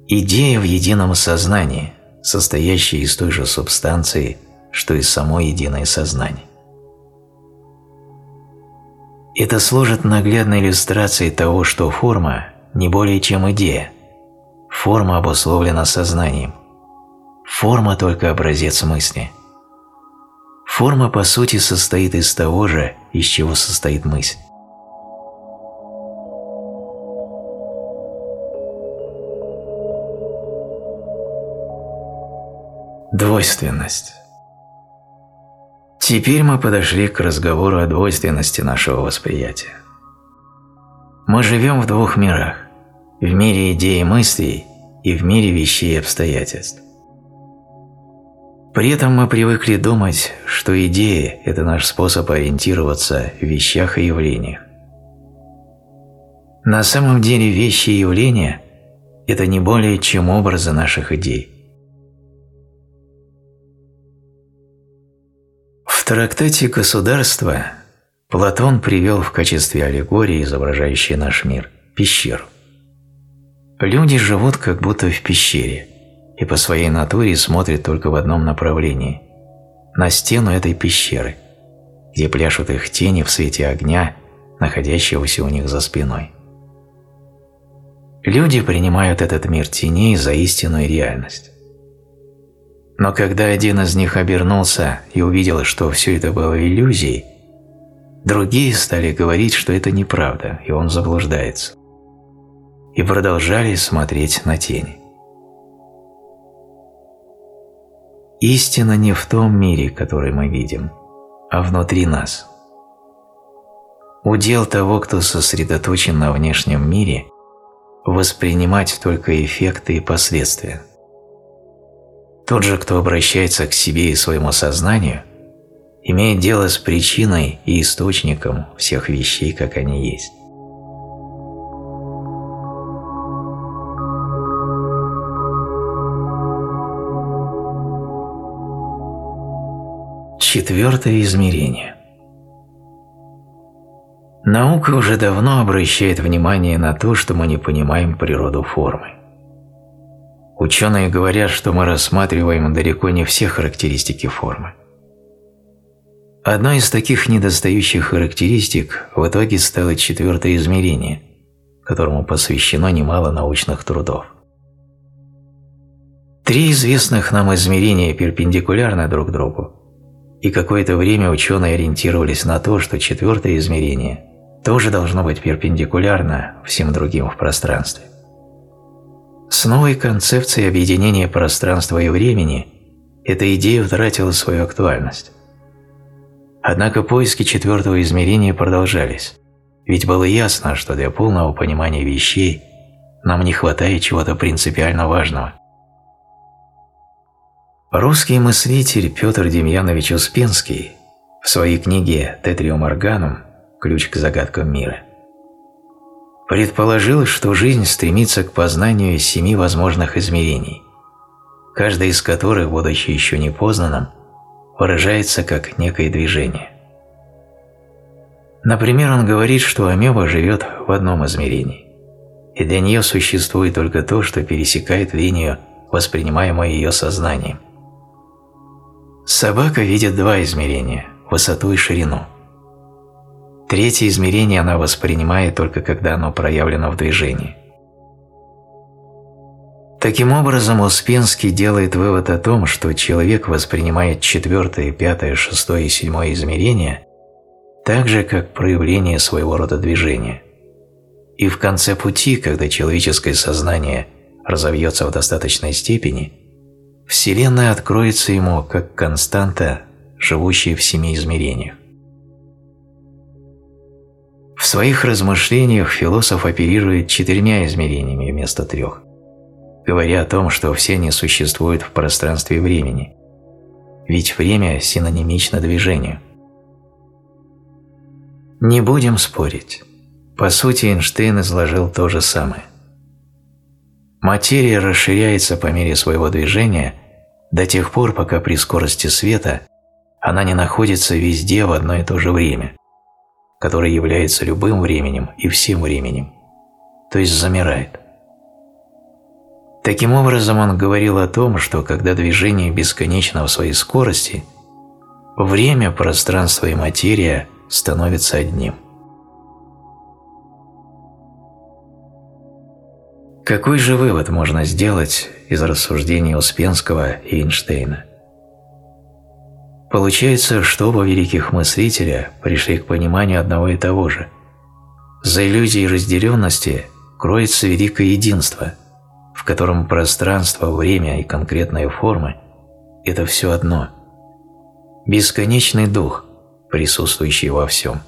Идея в едином сознании, состоящая из той же субстанции, что и само единое сознание. Это служит наглядной иллюстрацией того, что форма не более чем идея. Форма обусловлена сознанием. Форма – только образец мысли. Форма по сути состоит из того же, из чего состоит мысль. Двойственность. Теперь мы подошли к разговору о двойственности нашего восприятия. Мы живем в двух мирах в мире идей и мыслей и в мире вещей и обстоятельств. При этом мы привыкли думать, что идея – это наш способ ориентироваться в вещах и явлениях. На самом деле вещи и явления – это не более чем образы наших идей. В трактате «Государство» Платон привел в качестве аллегории, изображающей наш мир, пещеру. Люди живут как будто в пещере и по своей натуре смотрят только в одном направлении – на стену этой пещеры, где пляшут их тени в свете огня, находящегося у них за спиной. Люди принимают этот мир теней за истинную реальность. Но когда один из них обернулся и увидел, что все это было иллюзией, другие стали говорить, что это неправда, и он заблуждается. И продолжали смотреть на тени. Истина не в том мире, который мы видим, а внутри нас. Удел того, кто сосредоточен на внешнем мире, воспринимать только эффекты и последствия. Тот же, кто обращается к себе и своему сознанию, имеет дело с причиной и источником всех вещей, как они есть. Четвертое измерение. Наука уже давно обращает внимание на то, что мы не понимаем природу формы. Ученые говорят, что мы рассматриваем далеко не все характеристики формы. Одной из таких недостающих характеристик в итоге стало четвертое измерение, которому посвящено немало научных трудов. Три известных нам измерения перпендикулярны друг другу, и какое-то время ученые ориентировались на то, что четвертое измерение тоже должно быть перпендикулярно всем другим в пространстве. С новой концепцией объединения пространства и времени эта идея утратила свою актуальность. Однако поиски четвертого измерения продолжались, ведь было ясно, что для полного понимания вещей нам не хватает чего-то принципиально важного. Русский мыслитель Петр Демьянович Успенский в своей книге «Тетриум органум. Ключ к загадкам мира» предположил, что жизнь стремится к познанию семи возможных измерений, каждое из которых, будучи еще не познанным, выражается как некое движение. Например, он говорит, что амеба живет в одном измерении, и для нее существует только то, что пересекает линию, воспринимаемую ее сознанием. Собака видит два измерения – высоту и ширину – Третье измерение она воспринимает только когда оно проявлено в движении. Таким образом, Успенский делает вывод о том, что человек воспринимает четвертое, пятое, шестое и седьмое измерения так же, как проявление своего рода движения. И в конце пути, когда человеческое сознание разовьется в достаточной степени, Вселенная откроется ему как константа, живущая в семи измерениях. В своих размышлениях философ оперирует четырьмя измерениями вместо трех, говоря о том, что все они существуют в пространстве времени, ведь время синонимично движению. Не будем спорить. По сути, Эйнштейн изложил то же самое. Материя расширяется по мере своего движения до тех пор, пока при скорости света она не находится везде в одно и то же время – который является любым временем и всем временем, то есть замирает. Таким образом, он говорил о том, что когда движение бесконечно в своей скорости, время, пространство и материя становятся одним. Какой же вывод можно сделать из рассуждений Успенского и Эйнштейна? Получается, что оба великих мыслителя пришли к пониманию одного и того же. За иллюзией разделенности кроется великое единство, в котором пространство, время и конкретные формы – это все одно. Бесконечный дух, присутствующий во всем.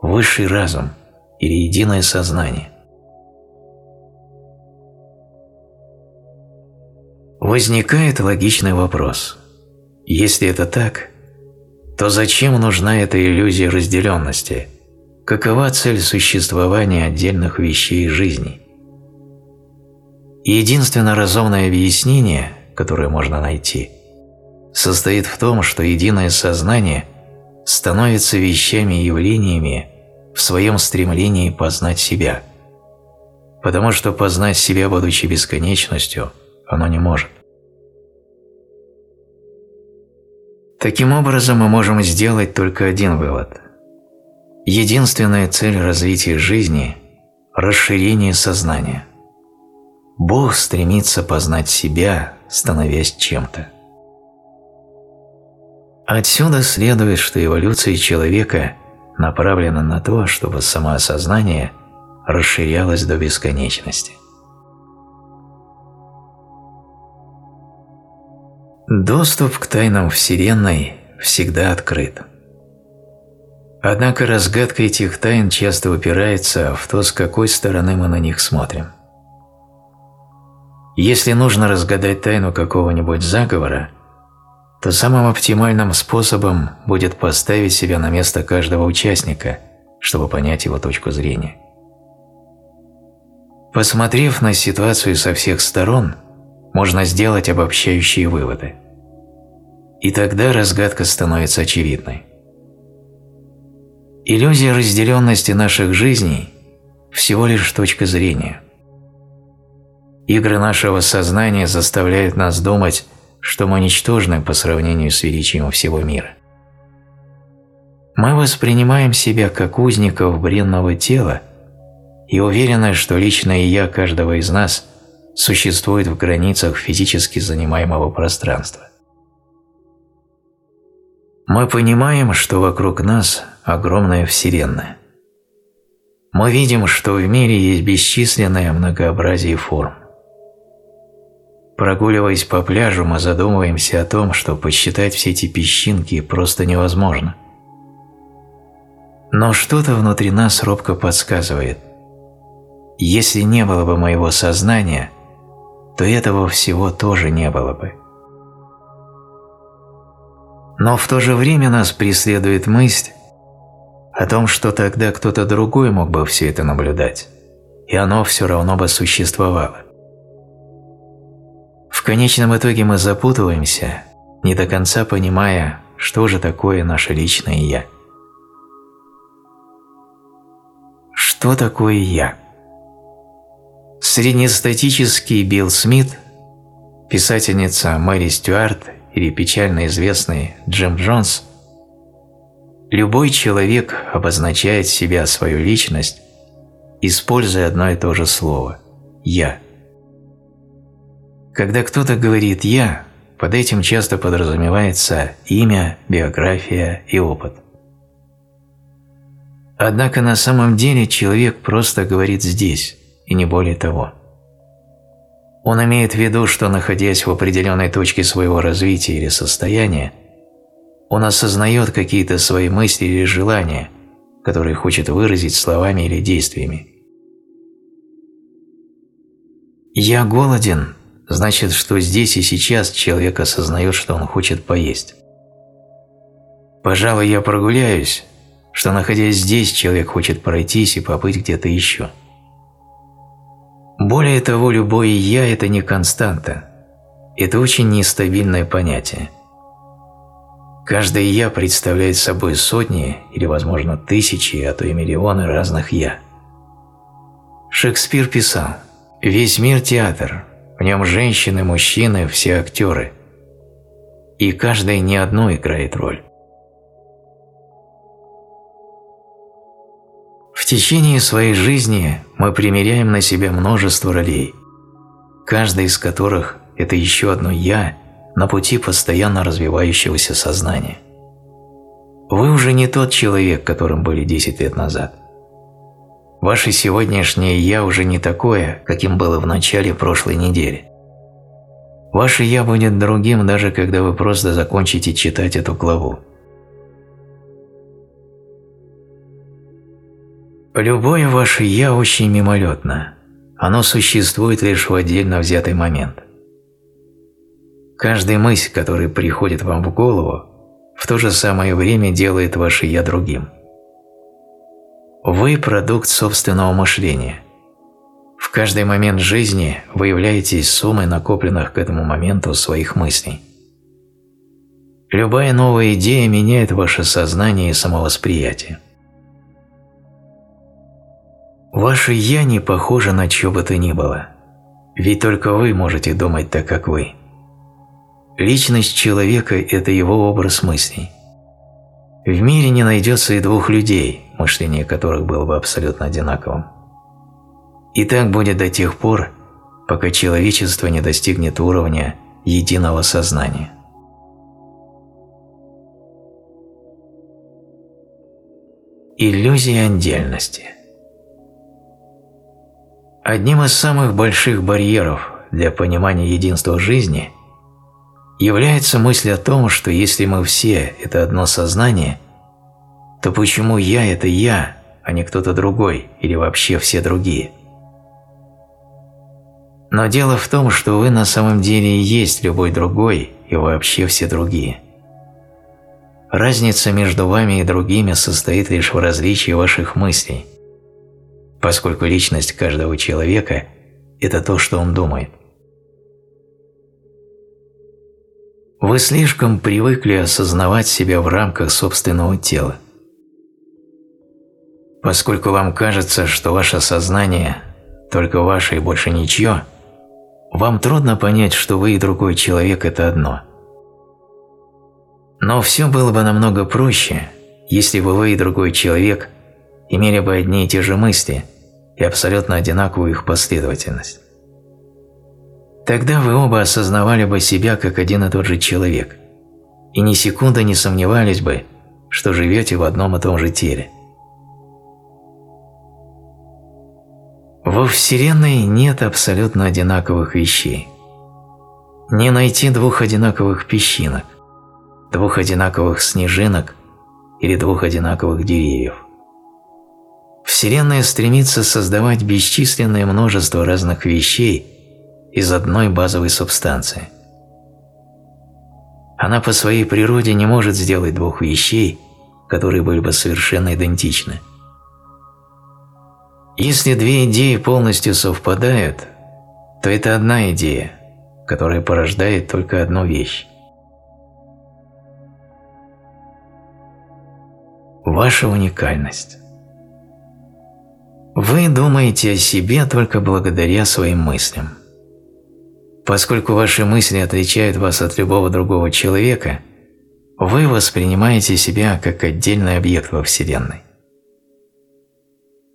Высший разум или единое сознание. Возникает логичный вопрос – если это так, то зачем нужна эта иллюзия разделенности? Какова цель существования отдельных вещей единственное разумное объяснение, которое можно найти, состоит в том, что единое сознание становится вещами и явлениями в своем стремлении познать себя. потому что познать себя, будучи бесконечностью, оно не может. Таким образом, мы можем сделать только один вывод. Единственная цель развития жизни – расширение сознания. Бог стремится познать себя, становясь чем-то. Отсюда следует, что эволюция человека направлена на то, чтобы самоосознание расширялось до бесконечности. Доступ к тайнам Вселенной всегда открыт. Однако разгадка этих тайн часто упирается в то, с какой стороны мы на них смотрим. Если нужно разгадать тайну какого-нибудь заговора, то самым оптимальным способом будет поставить себя на место каждого участника, чтобы понять его точку зрения. Посмотрев на ситуацию со всех сторон, можно сделать обобщающие выводы. И тогда разгадка становится очевидной. Иллюзия разделенности наших жизней – всего лишь точка зрения. Игры нашего сознания заставляют нас думать, что мы ничтожны по сравнению с величием всего мира. Мы воспринимаем себя как узников бренного тела и уверены, что личное «я» каждого из нас существует в границах физически занимаемого пространства. Мы понимаем, что вокруг нас огромная Вселенная. Мы видим, что в мире есть бесчисленное многообразие форм. Прогуливаясь по пляжу, мы задумываемся о том, что посчитать все эти песчинки просто невозможно. Но что-то внутри нас робко подсказывает. Если не было бы моего сознания, то этого всего тоже не было бы. Но в то же время нас преследует мысль о том, что тогда кто-то другой мог бы все это наблюдать, и оно все равно бы существовало. Конечном итоге мы запутываемся, не до конца понимая, что же такое наше личное «я». Что такое «я»? Среднестатический Билл Смит, писательница Мэри Стюарт или печально известный Джим Джонс – любой человек обозначает себя, свою личность, используя одно и то же слово – «я». Когда кто-то говорит «я», под этим часто подразумевается имя, биография и опыт. Однако на самом деле человек просто говорит «здесь» и не более того. Он имеет в виду, что находясь в определенной точке своего развития или состояния, он осознает какие-то свои мысли или желания, которые хочет выразить словами или действиями. «Я голоден» значит, что здесь и сейчас человек осознает, что он хочет поесть. Пожалуй, я прогуляюсь, что находясь здесь, человек хочет пройтись и побыть где-то еще. Более того, любое «я» – это не константа. Это очень нестабильное понятие. Каждое «я» представляет собой сотни или, возможно, тысячи, а то и миллионы разных «я». Шекспир писал «Весь мир – театр, нем женщины, мужчины, все актеры. И каждый не одну играет роль. В течение своей жизни мы примеряем на себя множество ролей, каждая из которых – это еще одно «я» на пути постоянно развивающегося сознания. Вы уже не тот человек, которым были 10 лет назад. Ваше сегодняшнее «я» уже не такое, каким было в начале прошлой недели. Ваше «я» будет другим, даже когда вы просто закончите читать эту главу. Любое ваше «я» очень мимолетно. Оно существует лишь в отдельно взятый момент. Каждая мысль, которая приходит вам в голову, в то же самое время делает ваше «я» другим. Вы – продукт собственного мышления. В каждый момент жизни вы являетесь суммой накопленных к этому моменту своих мыслей. Любая новая идея меняет ваше сознание и самовосприятие. Ваше «я» не похоже на чье бы то ни было, ведь только вы можете думать так, как вы. Личность человека – это его образ мыслей. В мире не найдется и двух людей, мышление которых было бы абсолютно одинаковым. И так будет до тех пор, пока человечество не достигнет уровня единого сознания. Иллюзия отдельности Одним из самых больших барьеров для понимания единства жизни является мысль о том, что если мы все – это одно сознание, то почему я – это я, а не кто-то другой или вообще все другие? Но дело в том, что вы на самом деле и есть любой другой и вообще все другие. Разница между вами и другими состоит лишь в различии ваших мыслей, поскольку личность каждого человека – это то, что он думает. Вы слишком привыкли осознавать себя в рамках собственного тела. Поскольку вам кажется, что ваше сознание только ваше и больше ничье, вам трудно понять, что вы и другой человек – это одно – но все было бы намного проще, если бы вы и другой человек имели бы одни и те же мысли и абсолютно одинаковую их последовательность. Тогда вы оба осознавали бы себя как один и тот же человек и ни секунды не сомневались бы, что живете в одном и том же теле. Во Вселенной нет абсолютно одинаковых вещей. Не найти двух одинаковых песчинок двух одинаковых снежинок или двух одинаковых деревьев. Вселенная стремится создавать бесчисленное множество разных вещей из одной базовой субстанции. Она по своей природе не может сделать двух вещей, которые были бы совершенно идентичны. Если две идеи полностью совпадают, то это одна идея, которая порождает только одну вещь. ваша уникальность. Вы думаете о себе только благодаря своим мыслям. Поскольку ваши мысли отличают вас от любого другого человека, вы воспринимаете себя как отдельный объект во Вселенной.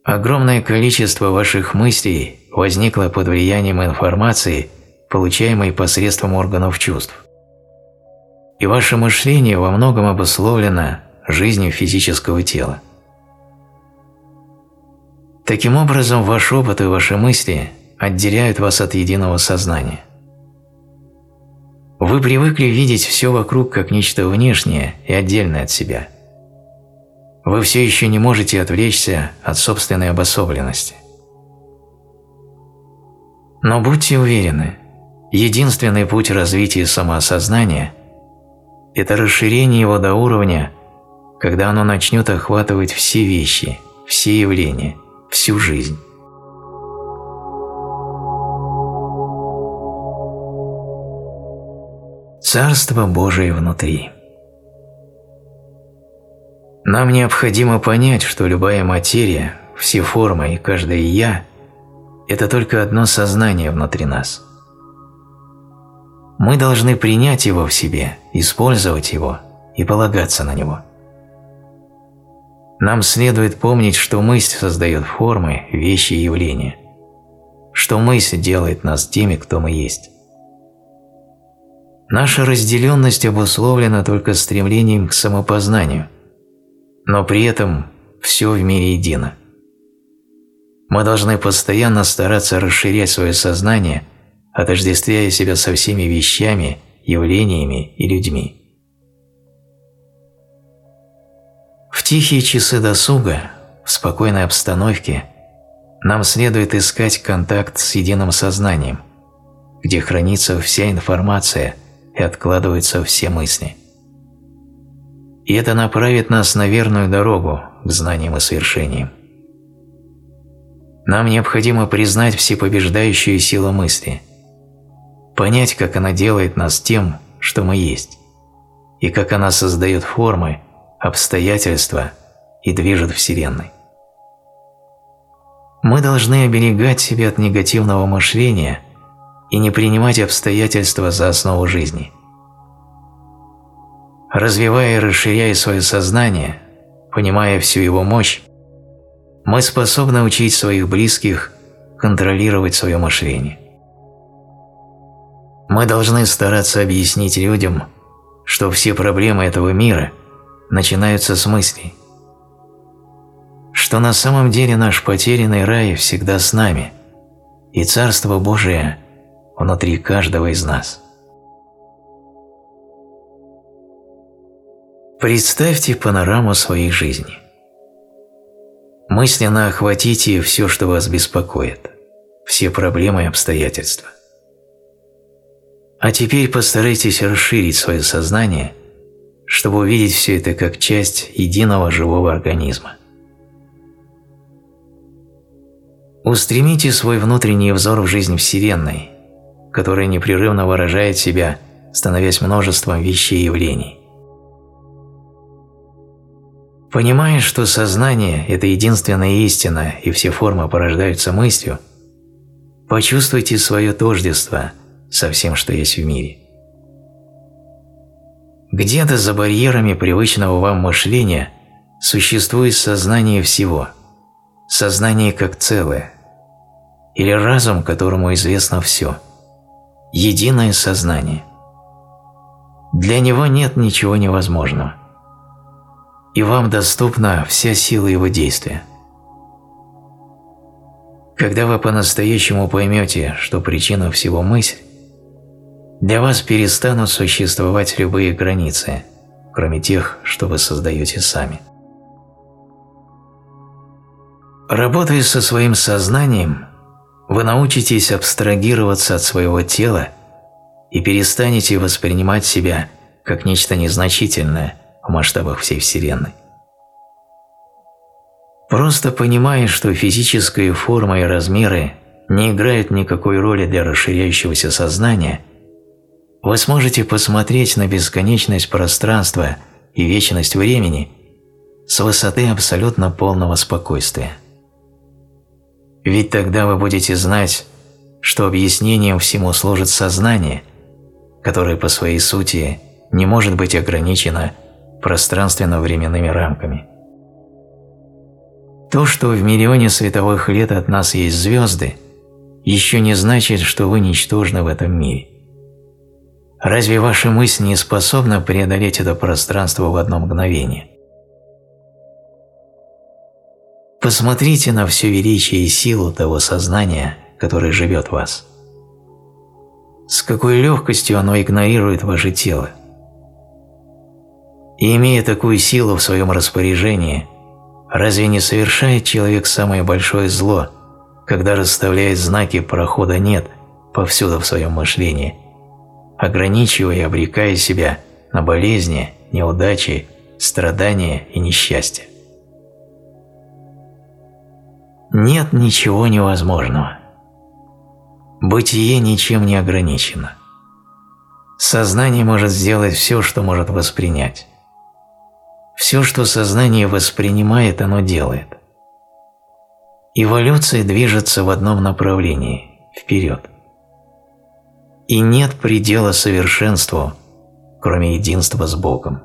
Огромное количество ваших мыслей возникло под влиянием информации, получаемой посредством органов чувств. И ваше мышление во многом обусловлено жизнью физического тела. Таким образом, ваш опыт и ваши мысли отделяют вас от единого сознания. Вы привыкли видеть все вокруг как нечто внешнее и отдельное от себя. Вы все еще не можете отвлечься от собственной обособленности. Но будьте уверены, единственный путь развития самоосознания – это расширение его до уровня, когда оно начнет охватывать все вещи, все явления, всю жизнь. Царство Божие внутри. Нам необходимо понять, что любая материя, все формы и каждое «я» – это только одно сознание внутри нас. Мы должны принять его в себе, использовать его и полагаться на него – нам следует помнить, что мысль создает формы, вещи и явления, что мысль делает нас теми, кто мы есть. Наша разделенность обусловлена только стремлением к самопознанию, но при этом все в мире едино. Мы должны постоянно стараться расширять свое сознание, отождествляя себя со всеми вещами, явлениями и людьми. В тихие часы досуга, в спокойной обстановке, нам следует искать контакт с единым сознанием, где хранится вся информация и откладываются все мысли. И это направит нас на верную дорогу к знаниям и свершениям. Нам необходимо признать всепобеждающую силу мысли, понять, как она делает нас тем, что мы есть, и как она создает формы, обстоятельства и движет Вселенной. Мы должны оберегать себя от негативного мышления и не принимать обстоятельства за основу жизни. Развивая и расширяя свое сознание, понимая всю его мощь, мы способны учить своих близких контролировать свое мышление. Мы должны стараться объяснить людям, что все проблемы этого мира начинаются с мыслей, что на самом деле наш потерянный рай всегда с нами, и Царство Божие внутри каждого из нас. Представьте панораму своей жизни. Мысленно охватите все, что вас беспокоит, все проблемы и обстоятельства. А теперь постарайтесь расширить свое сознание, чтобы увидеть все это как часть единого живого организма. Устремите свой внутренний взор в жизнь Вселенной, которая непрерывно выражает себя, становясь множеством вещей и явлений. Понимая, что сознание – это единственная истина и все формы порождаются мыслью, почувствуйте свое тождество – со всем, что есть в мире. Где-то за барьерами привычного вам мышления существует сознание всего, сознание как целое, или разум, которому известно все, единое сознание. Для него нет ничего невозможного, и вам доступна вся сила его действия. Когда вы по-настоящему поймете, что причина всего мысль, для вас перестанут существовать любые границы, кроме тех, что вы создаете сами. Работая со своим сознанием, вы научитесь абстрагироваться от своего тела и перестанете воспринимать себя как нечто незначительное в масштабах всей Вселенной. Просто понимая, что физическая форма и размеры не играют никакой роли для расширяющегося сознания – вы сможете посмотреть на бесконечность пространства и вечность времени с высоты абсолютно полного спокойствия. Ведь тогда вы будете знать, что объяснением всему служит сознание, которое по своей сути не может быть ограничено пространственно-временными рамками. То, что в миллионе световых лет от нас есть звезды, еще не значит, что вы ничтожны в этом мире. Разве ваша мысль не способна преодолеть это пространство в одно мгновение? Посмотрите на все величие и силу того сознания, которое живет в вас. С какой легкостью оно игнорирует ваше тело. И имея такую силу в своем распоряжении, разве не совершает человек самое большое зло, когда расставляет знаки прохода «нет» повсюду в своем мышлении – ограничивая и обрекая себя на болезни, неудачи, страдания и несчастье. Нет ничего невозможного. Бытие ничем не ограничено. Сознание может сделать все, что может воспринять. Все, что сознание воспринимает, оно делает. Эволюция движется в одном направлении – вперед и нет предела совершенству, кроме единства с Богом.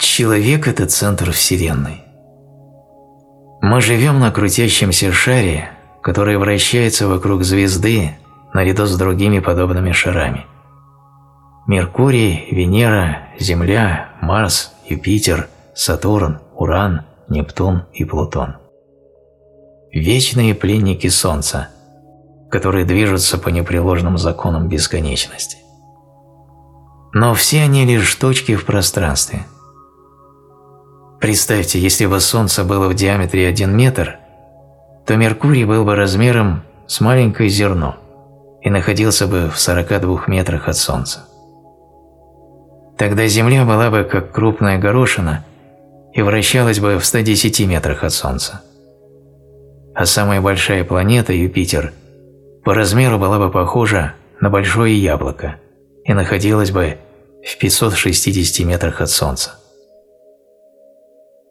Человек – это центр Вселенной. Мы живем на крутящемся шаре, который вращается вокруг звезды наряду с другими подобными шарами. Меркурий, Венера, Земля, Марс, Юпитер, Сатурн, Уран – Нептун и Плутон. Вечные пленники Солнца, которые движутся по непреложным законам бесконечности. Но все они лишь точки в пространстве. Представьте, если бы Солнце было в диаметре 1 метр, то Меркурий был бы размером с маленькое зерно и находился бы в 42 метрах от Солнца. Тогда Земля была бы как крупная горошина – и вращалась бы в 110 метрах от Солнца. А самая большая планета, Юпитер, по размеру была бы похожа на большое яблоко и находилась бы в 560 метрах от Солнца.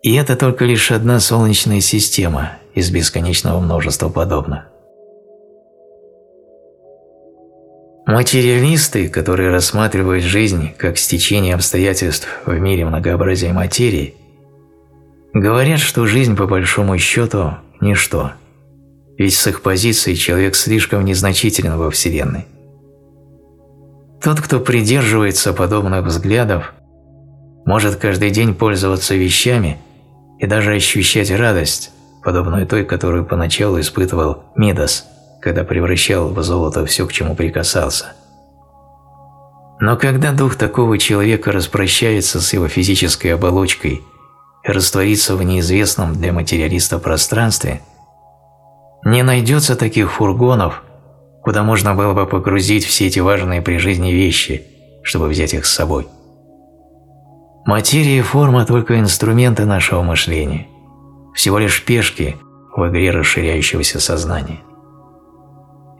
И это только лишь одна Солнечная система из бесконечного множества подобных. Материалисты, которые рассматривают жизнь как стечение обстоятельств в мире многообразия материи, говорят, что жизнь по большому счету – ничто, ведь с их позиции человек слишком незначителен во Вселенной. Тот, кто придерживается подобных взглядов, может каждый день пользоваться вещами и даже ощущать радость, подобную той, которую поначалу испытывал Мидас – когда превращал в золото все, к чему прикасался. Но когда дух такого человека распрощается с его физической оболочкой и растворится в неизвестном для материалиста пространстве, не найдется таких фургонов, куда можно было бы погрузить все эти важные при жизни вещи, чтобы взять их с собой. Материя и форма – только инструменты нашего мышления, всего лишь пешки в игре расширяющегося сознания.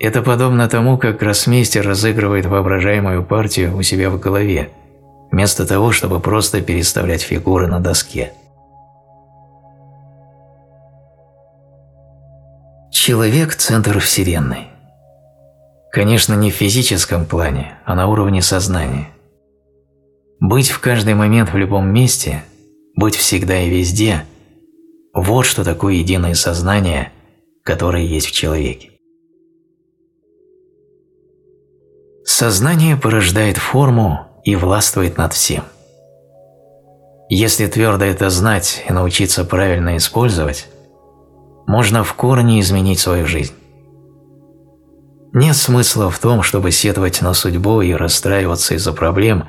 Это подобно тому, как гроссмейстер разыгрывает воображаемую партию у себя в голове, вместо того, чтобы просто переставлять фигуры на доске. Человек – центр Вселенной. Конечно, не в физическом плане, а на уровне сознания. Быть в каждый момент в любом месте, быть всегда и везде – вот что такое единое сознание, которое есть в человеке. Сознание порождает форму и властвует над всем. Если твердо это знать и научиться правильно использовать, можно в корне изменить свою жизнь. Нет смысла в том, чтобы сетовать на судьбу и расстраиваться из-за проблем,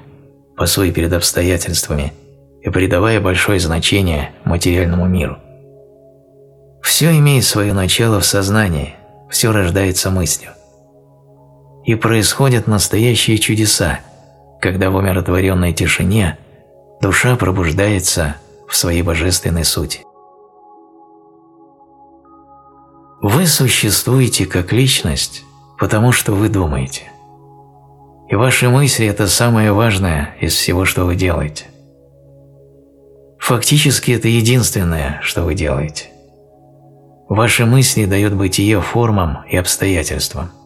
пасуя перед обстоятельствами и придавая большое значение материальному миру. Все имеет свое начало в сознании, все рождается мыслью и происходят настоящие чудеса, когда в умиротворенной тишине душа пробуждается в своей божественной сути. Вы существуете как личность, потому что вы думаете. И ваши мысли – это самое важное из всего, что вы делаете. Фактически это единственное, что вы делаете. Ваши мысли дают бытие формам и обстоятельствам –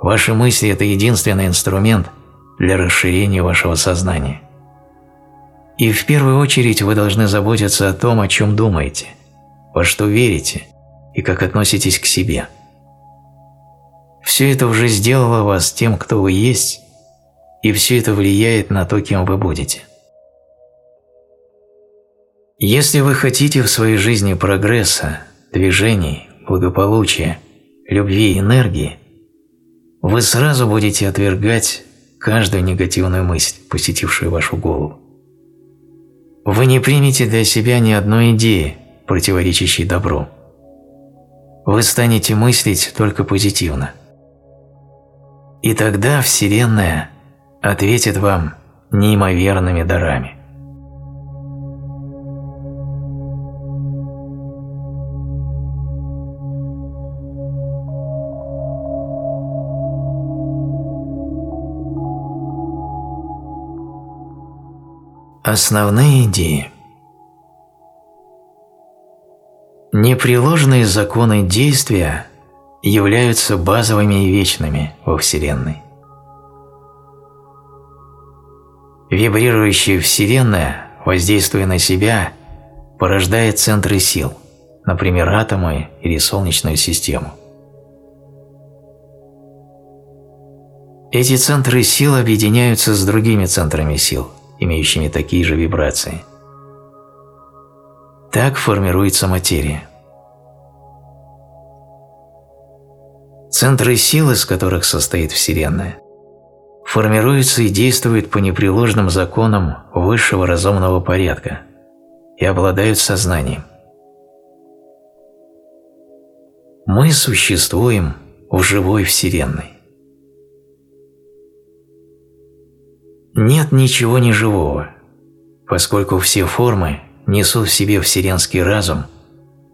Ваши мысли – это единственный инструмент для расширения вашего сознания. И в первую очередь вы должны заботиться о том, о чем думаете, во что верите и как относитесь к себе. Все это уже сделало вас тем, кто вы есть, и все это влияет на то, кем вы будете. Если вы хотите в своей жизни прогресса, движений, благополучия, любви и энергии, вы сразу будете отвергать каждую негативную мысль, посетившую вашу голову. Вы не примете для себя ни одной идеи, противоречащей добру. Вы станете мыслить только позитивно. И тогда Вселенная ответит вам неимоверными дарами. Основные идеи Непреложные законы действия являются базовыми и вечными во Вселенной. Вибрирующая Вселенная, воздействуя на себя, порождает центры сил, например, атомы или Солнечную систему. Эти центры сил объединяются с другими центрами сил – имеющими такие же вибрации. Так формируется материя. Центры силы, из которых состоит Вселенная, формируются и действуют по непреложным законам высшего разумного порядка и обладают сознанием. Мы существуем в живой Вселенной. Нет ничего неживого, поскольку все формы несут в себе вселенский разум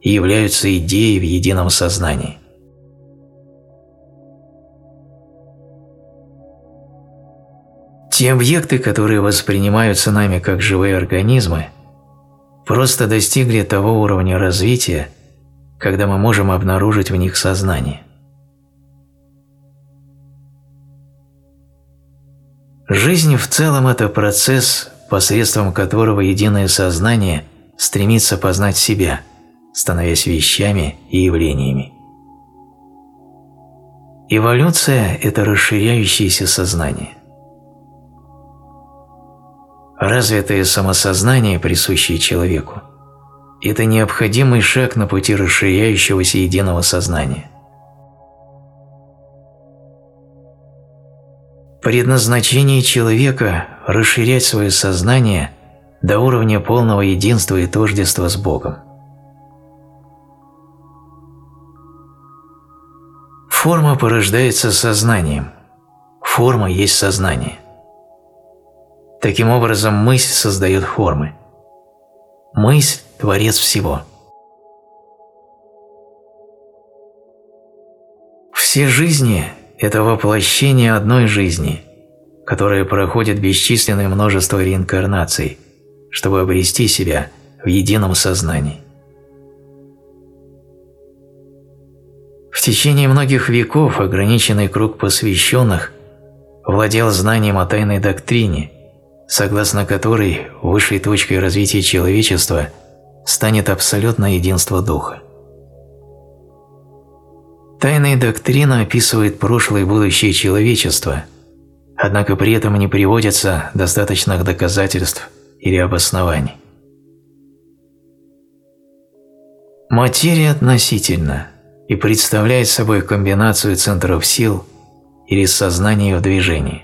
и являются идеей в едином сознании. Те объекты, которые воспринимаются нами как живые организмы, просто достигли того уровня развития, когда мы можем обнаружить в них сознание. Жизнь в целом – это процесс, посредством которого единое сознание стремится познать себя, становясь вещами и явлениями. Эволюция – это расширяющееся сознание. Развитое самосознание, присущее человеку, это необходимый шаг на пути расширяющегося единого сознания. Предназначение человека – расширять свое сознание до уровня полного единства и тождества с Богом. Форма порождается сознанием. Форма есть сознание. Таким образом, мысль создает формы. Мысль – творец всего. Все жизни – это воплощение одной жизни, которая проходит бесчисленное множество реинкарнаций, чтобы обрести себя в едином сознании. В течение многих веков ограниченный круг посвященных владел знанием о тайной доктрине, согласно которой высшей точкой развития человечества станет абсолютное единство Духа. Тайная доктрина описывает прошлое и будущее человечества, однако при этом не приводится достаточных доказательств или обоснований. Материя относительна и представляет собой комбинацию центров сил или сознания в движении.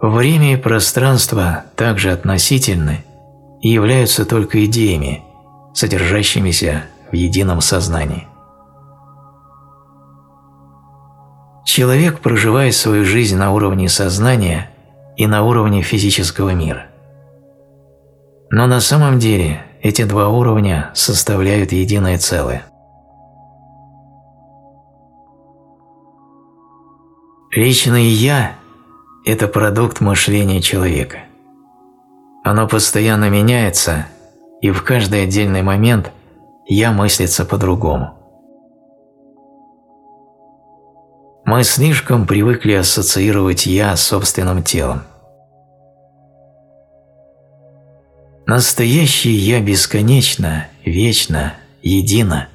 Время и пространство также относительны и являются только идеями, содержащимися в едином сознании. Человек проживает свою жизнь на уровне сознания и на уровне физического мира. Но на самом деле эти два уровня составляют единое целое. Личное «я» – это продукт мышления человека. Оно постоянно меняется, и в каждый отдельный момент «я» мыслится по-другому. Мы слишком привыкли ассоциировать «я» с собственным телом. Настоящее «Я» бесконечно, вечно, едино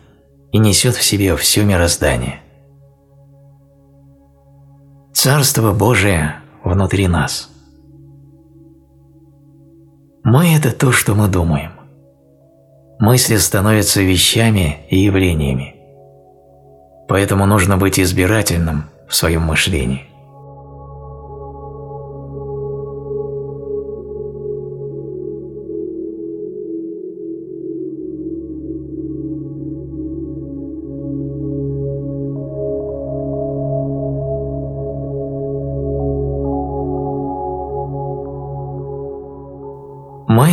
и несет в себе все мироздание. Царство Божие внутри нас. Мы – это то, что мы думаем. Мысли становятся вещами и явлениями. Поэтому нужно быть избирательным в своем мышлении.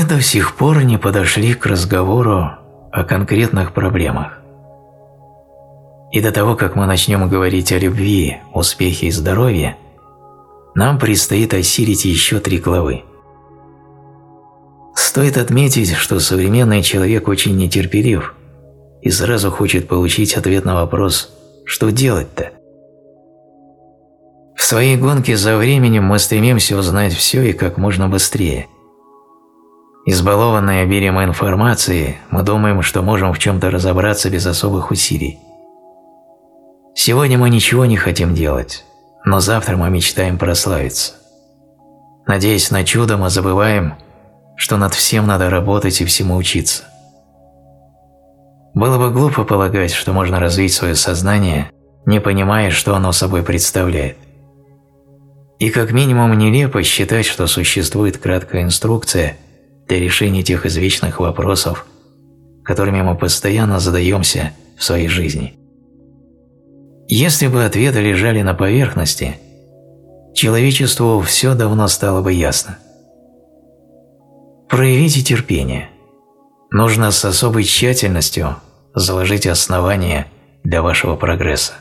До сих пор не подошли к разговору о конкретных проблемах. И до того, как мы начнем говорить о любви, успехе и здоровье, нам предстоит осилить еще три главы. Стоит отметить, что современный человек очень нетерпелив и сразу хочет получить ответ на вопрос «что делать-то?». В своей гонке за временем мы стремимся узнать все и как можно быстрее – Избалованные обилием информации, мы думаем, что можем в чем-то разобраться без особых усилий. Сегодня мы ничего не хотим делать, но завтра мы мечтаем прославиться. Надеясь на чудо, мы забываем, что над всем надо работать и всему учиться. Было бы глупо полагать, что можно развить свое сознание, не понимая, что оно собой представляет. И как минимум нелепо считать, что существует краткая инструкция – для решения тех извечных вопросов, которыми мы постоянно задаемся в своей жизни. Если бы ответы лежали на поверхности, человечеству все давно стало бы ясно. Проявите терпение. Нужно с особой тщательностью заложить основания для вашего прогресса.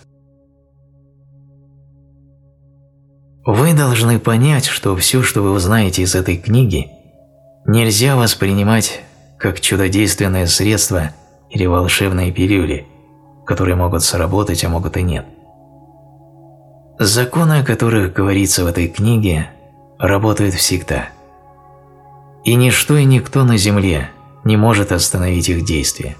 Вы должны понять, что все, что вы узнаете из этой книги, нельзя воспринимать как чудодейственное средство или волшебные пилюли, которые могут сработать, а могут и нет. Законы, о которых говорится в этой книге, работают всегда. И ничто и никто на Земле не может остановить их действие.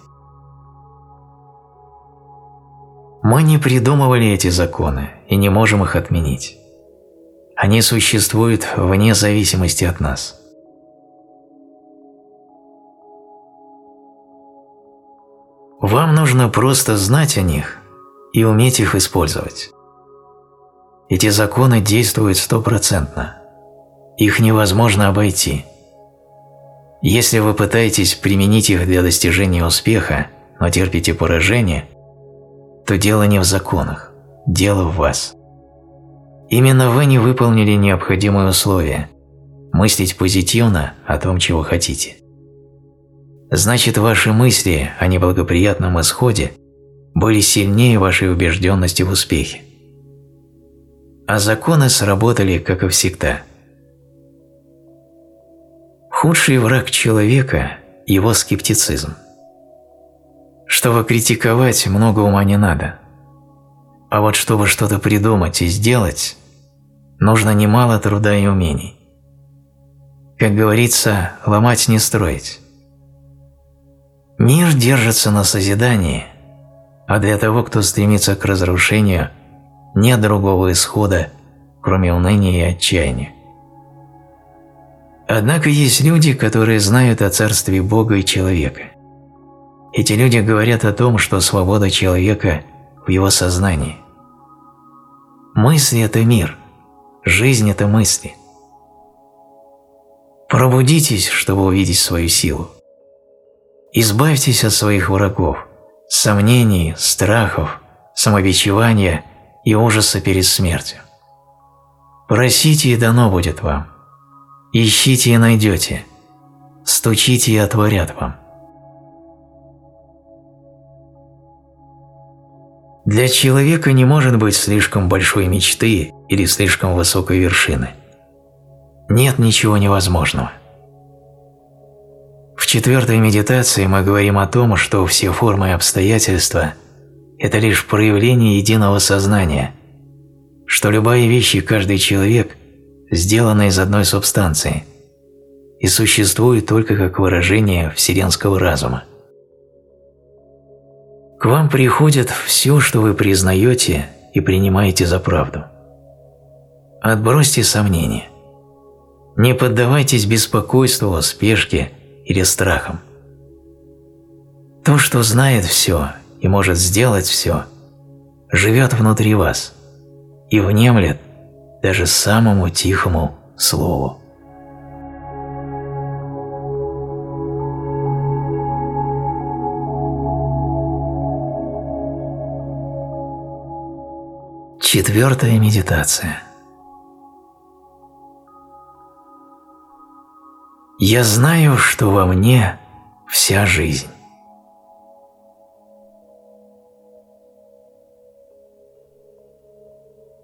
Мы не придумывали эти законы и не можем их отменить. Они существуют вне зависимости от нас. Вам нужно просто знать о них и уметь их использовать. Эти законы действуют стопроцентно. Их невозможно обойти. Если вы пытаетесь применить их для достижения успеха, но терпите поражение, то дело не в законах, дело в вас. Именно вы не выполнили необходимые условия – мыслить позитивно о том, чего хотите. Значит, ваши мысли о неблагоприятном исходе были сильнее вашей убежденности в успехе. А законы сработали, как и всегда. Худший враг человека – его скептицизм. Чтобы критиковать, много ума не надо. А вот чтобы что-то придумать и сделать, нужно немало труда и умений. Как говорится, ломать не строить. Мир держится на созидании, а для того, кто стремится к разрушению, нет другого исхода, кроме уныния и отчаяния. Однако есть люди, которые знают о царстве Бога и человека. Эти люди говорят о том, что свобода человека в его сознании. Мысли – это мир, жизнь – это мысли. Пробудитесь, чтобы увидеть свою силу. Избавьтесь от своих врагов, сомнений, страхов, самобичевания и ужаса перед смертью. Просите, и дано будет вам. Ищите и найдете. Стучите и отворят вам. Для человека не может быть слишком большой мечты или слишком высокой вершины. Нет ничего невозможного. В четвертой медитации мы говорим о том, что все формы и обстоятельства – это лишь проявление единого сознания, что любая вещь и каждый человек сделаны из одной субстанции и существует только как выражение вселенского разума. К вам приходит все, что вы признаете и принимаете за правду. Отбросьте сомнения. Не поддавайтесь беспокойству, спешке или страхам. То, что знает все и может сделать все, живет внутри вас и внемлет даже самому тихому слову. Четвертая медитация. Я знаю, что во мне вся жизнь.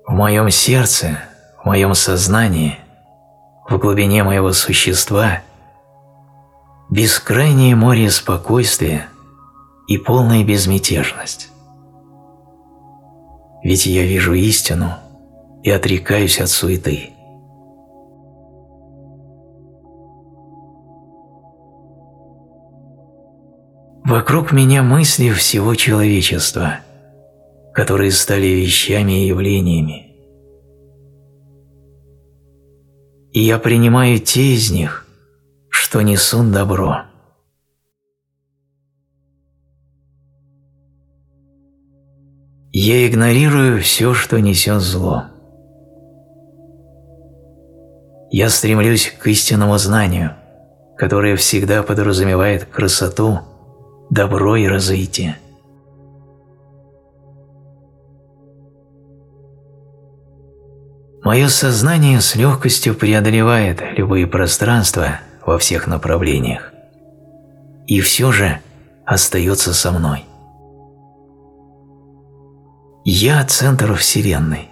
В моем сердце, в моем сознании, в глубине моего существа бескрайнее море спокойствия и полная безмятежность ведь я вижу истину и отрекаюсь от суеты. Вокруг меня мысли всего человечества, которые стали вещами и явлениями. И я принимаю те из них, что несут добро. Я игнорирую все, что несет зло. Я стремлюсь к истинному знанию, которое всегда подразумевает красоту, добро и развитие. Мое сознание с легкостью преодолевает любые пространства во всех направлениях и все же остается со мной. Я – центр Вселенной.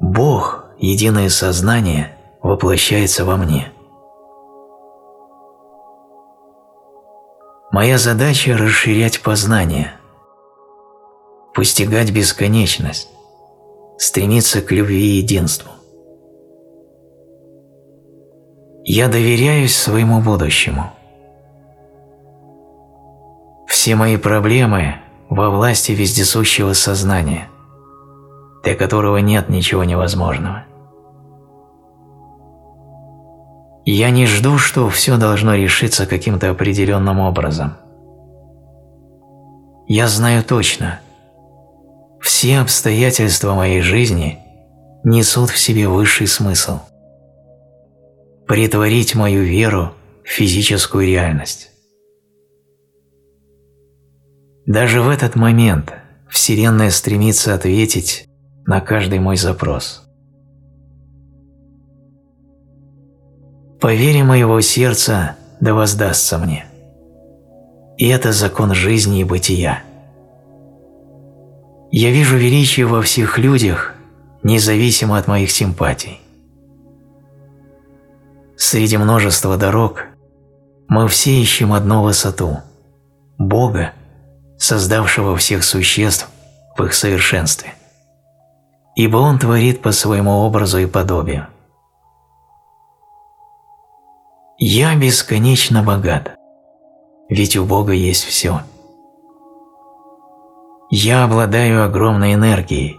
Бог, единое сознание, воплощается во мне. Моя задача – расширять познание, постигать бесконечность, стремиться к любви и единству. Я доверяюсь своему будущему. Все мои проблемы во власти вездесущего сознания, для которого нет ничего невозможного. Я не жду, что все должно решиться каким-то определенным образом. Я знаю точно, все обстоятельства моей жизни несут в себе высший смысл – Притворить мою веру в физическую реальность. Даже в этот момент Вселенная стремится ответить на каждый мой запрос. По вере моего сердца да воздастся мне. И это закон жизни и бытия. Я вижу величие во всех людях, независимо от моих симпатий. Среди множества дорог мы все ищем одну высоту – Бога, создавшего всех существ в их совершенстве. Ибо Он творит по своему образу и подобию. Я бесконечно богат, ведь у Бога есть все. Я обладаю огромной энергией,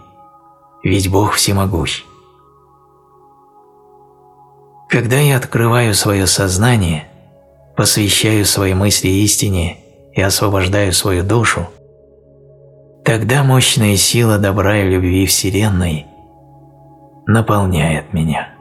ведь Бог всемогущ. Когда я открываю свое сознание, посвящаю свои мысли истине и освобождаю свою душу, тогда мощная сила добра и любви Вселенной наполняет меня.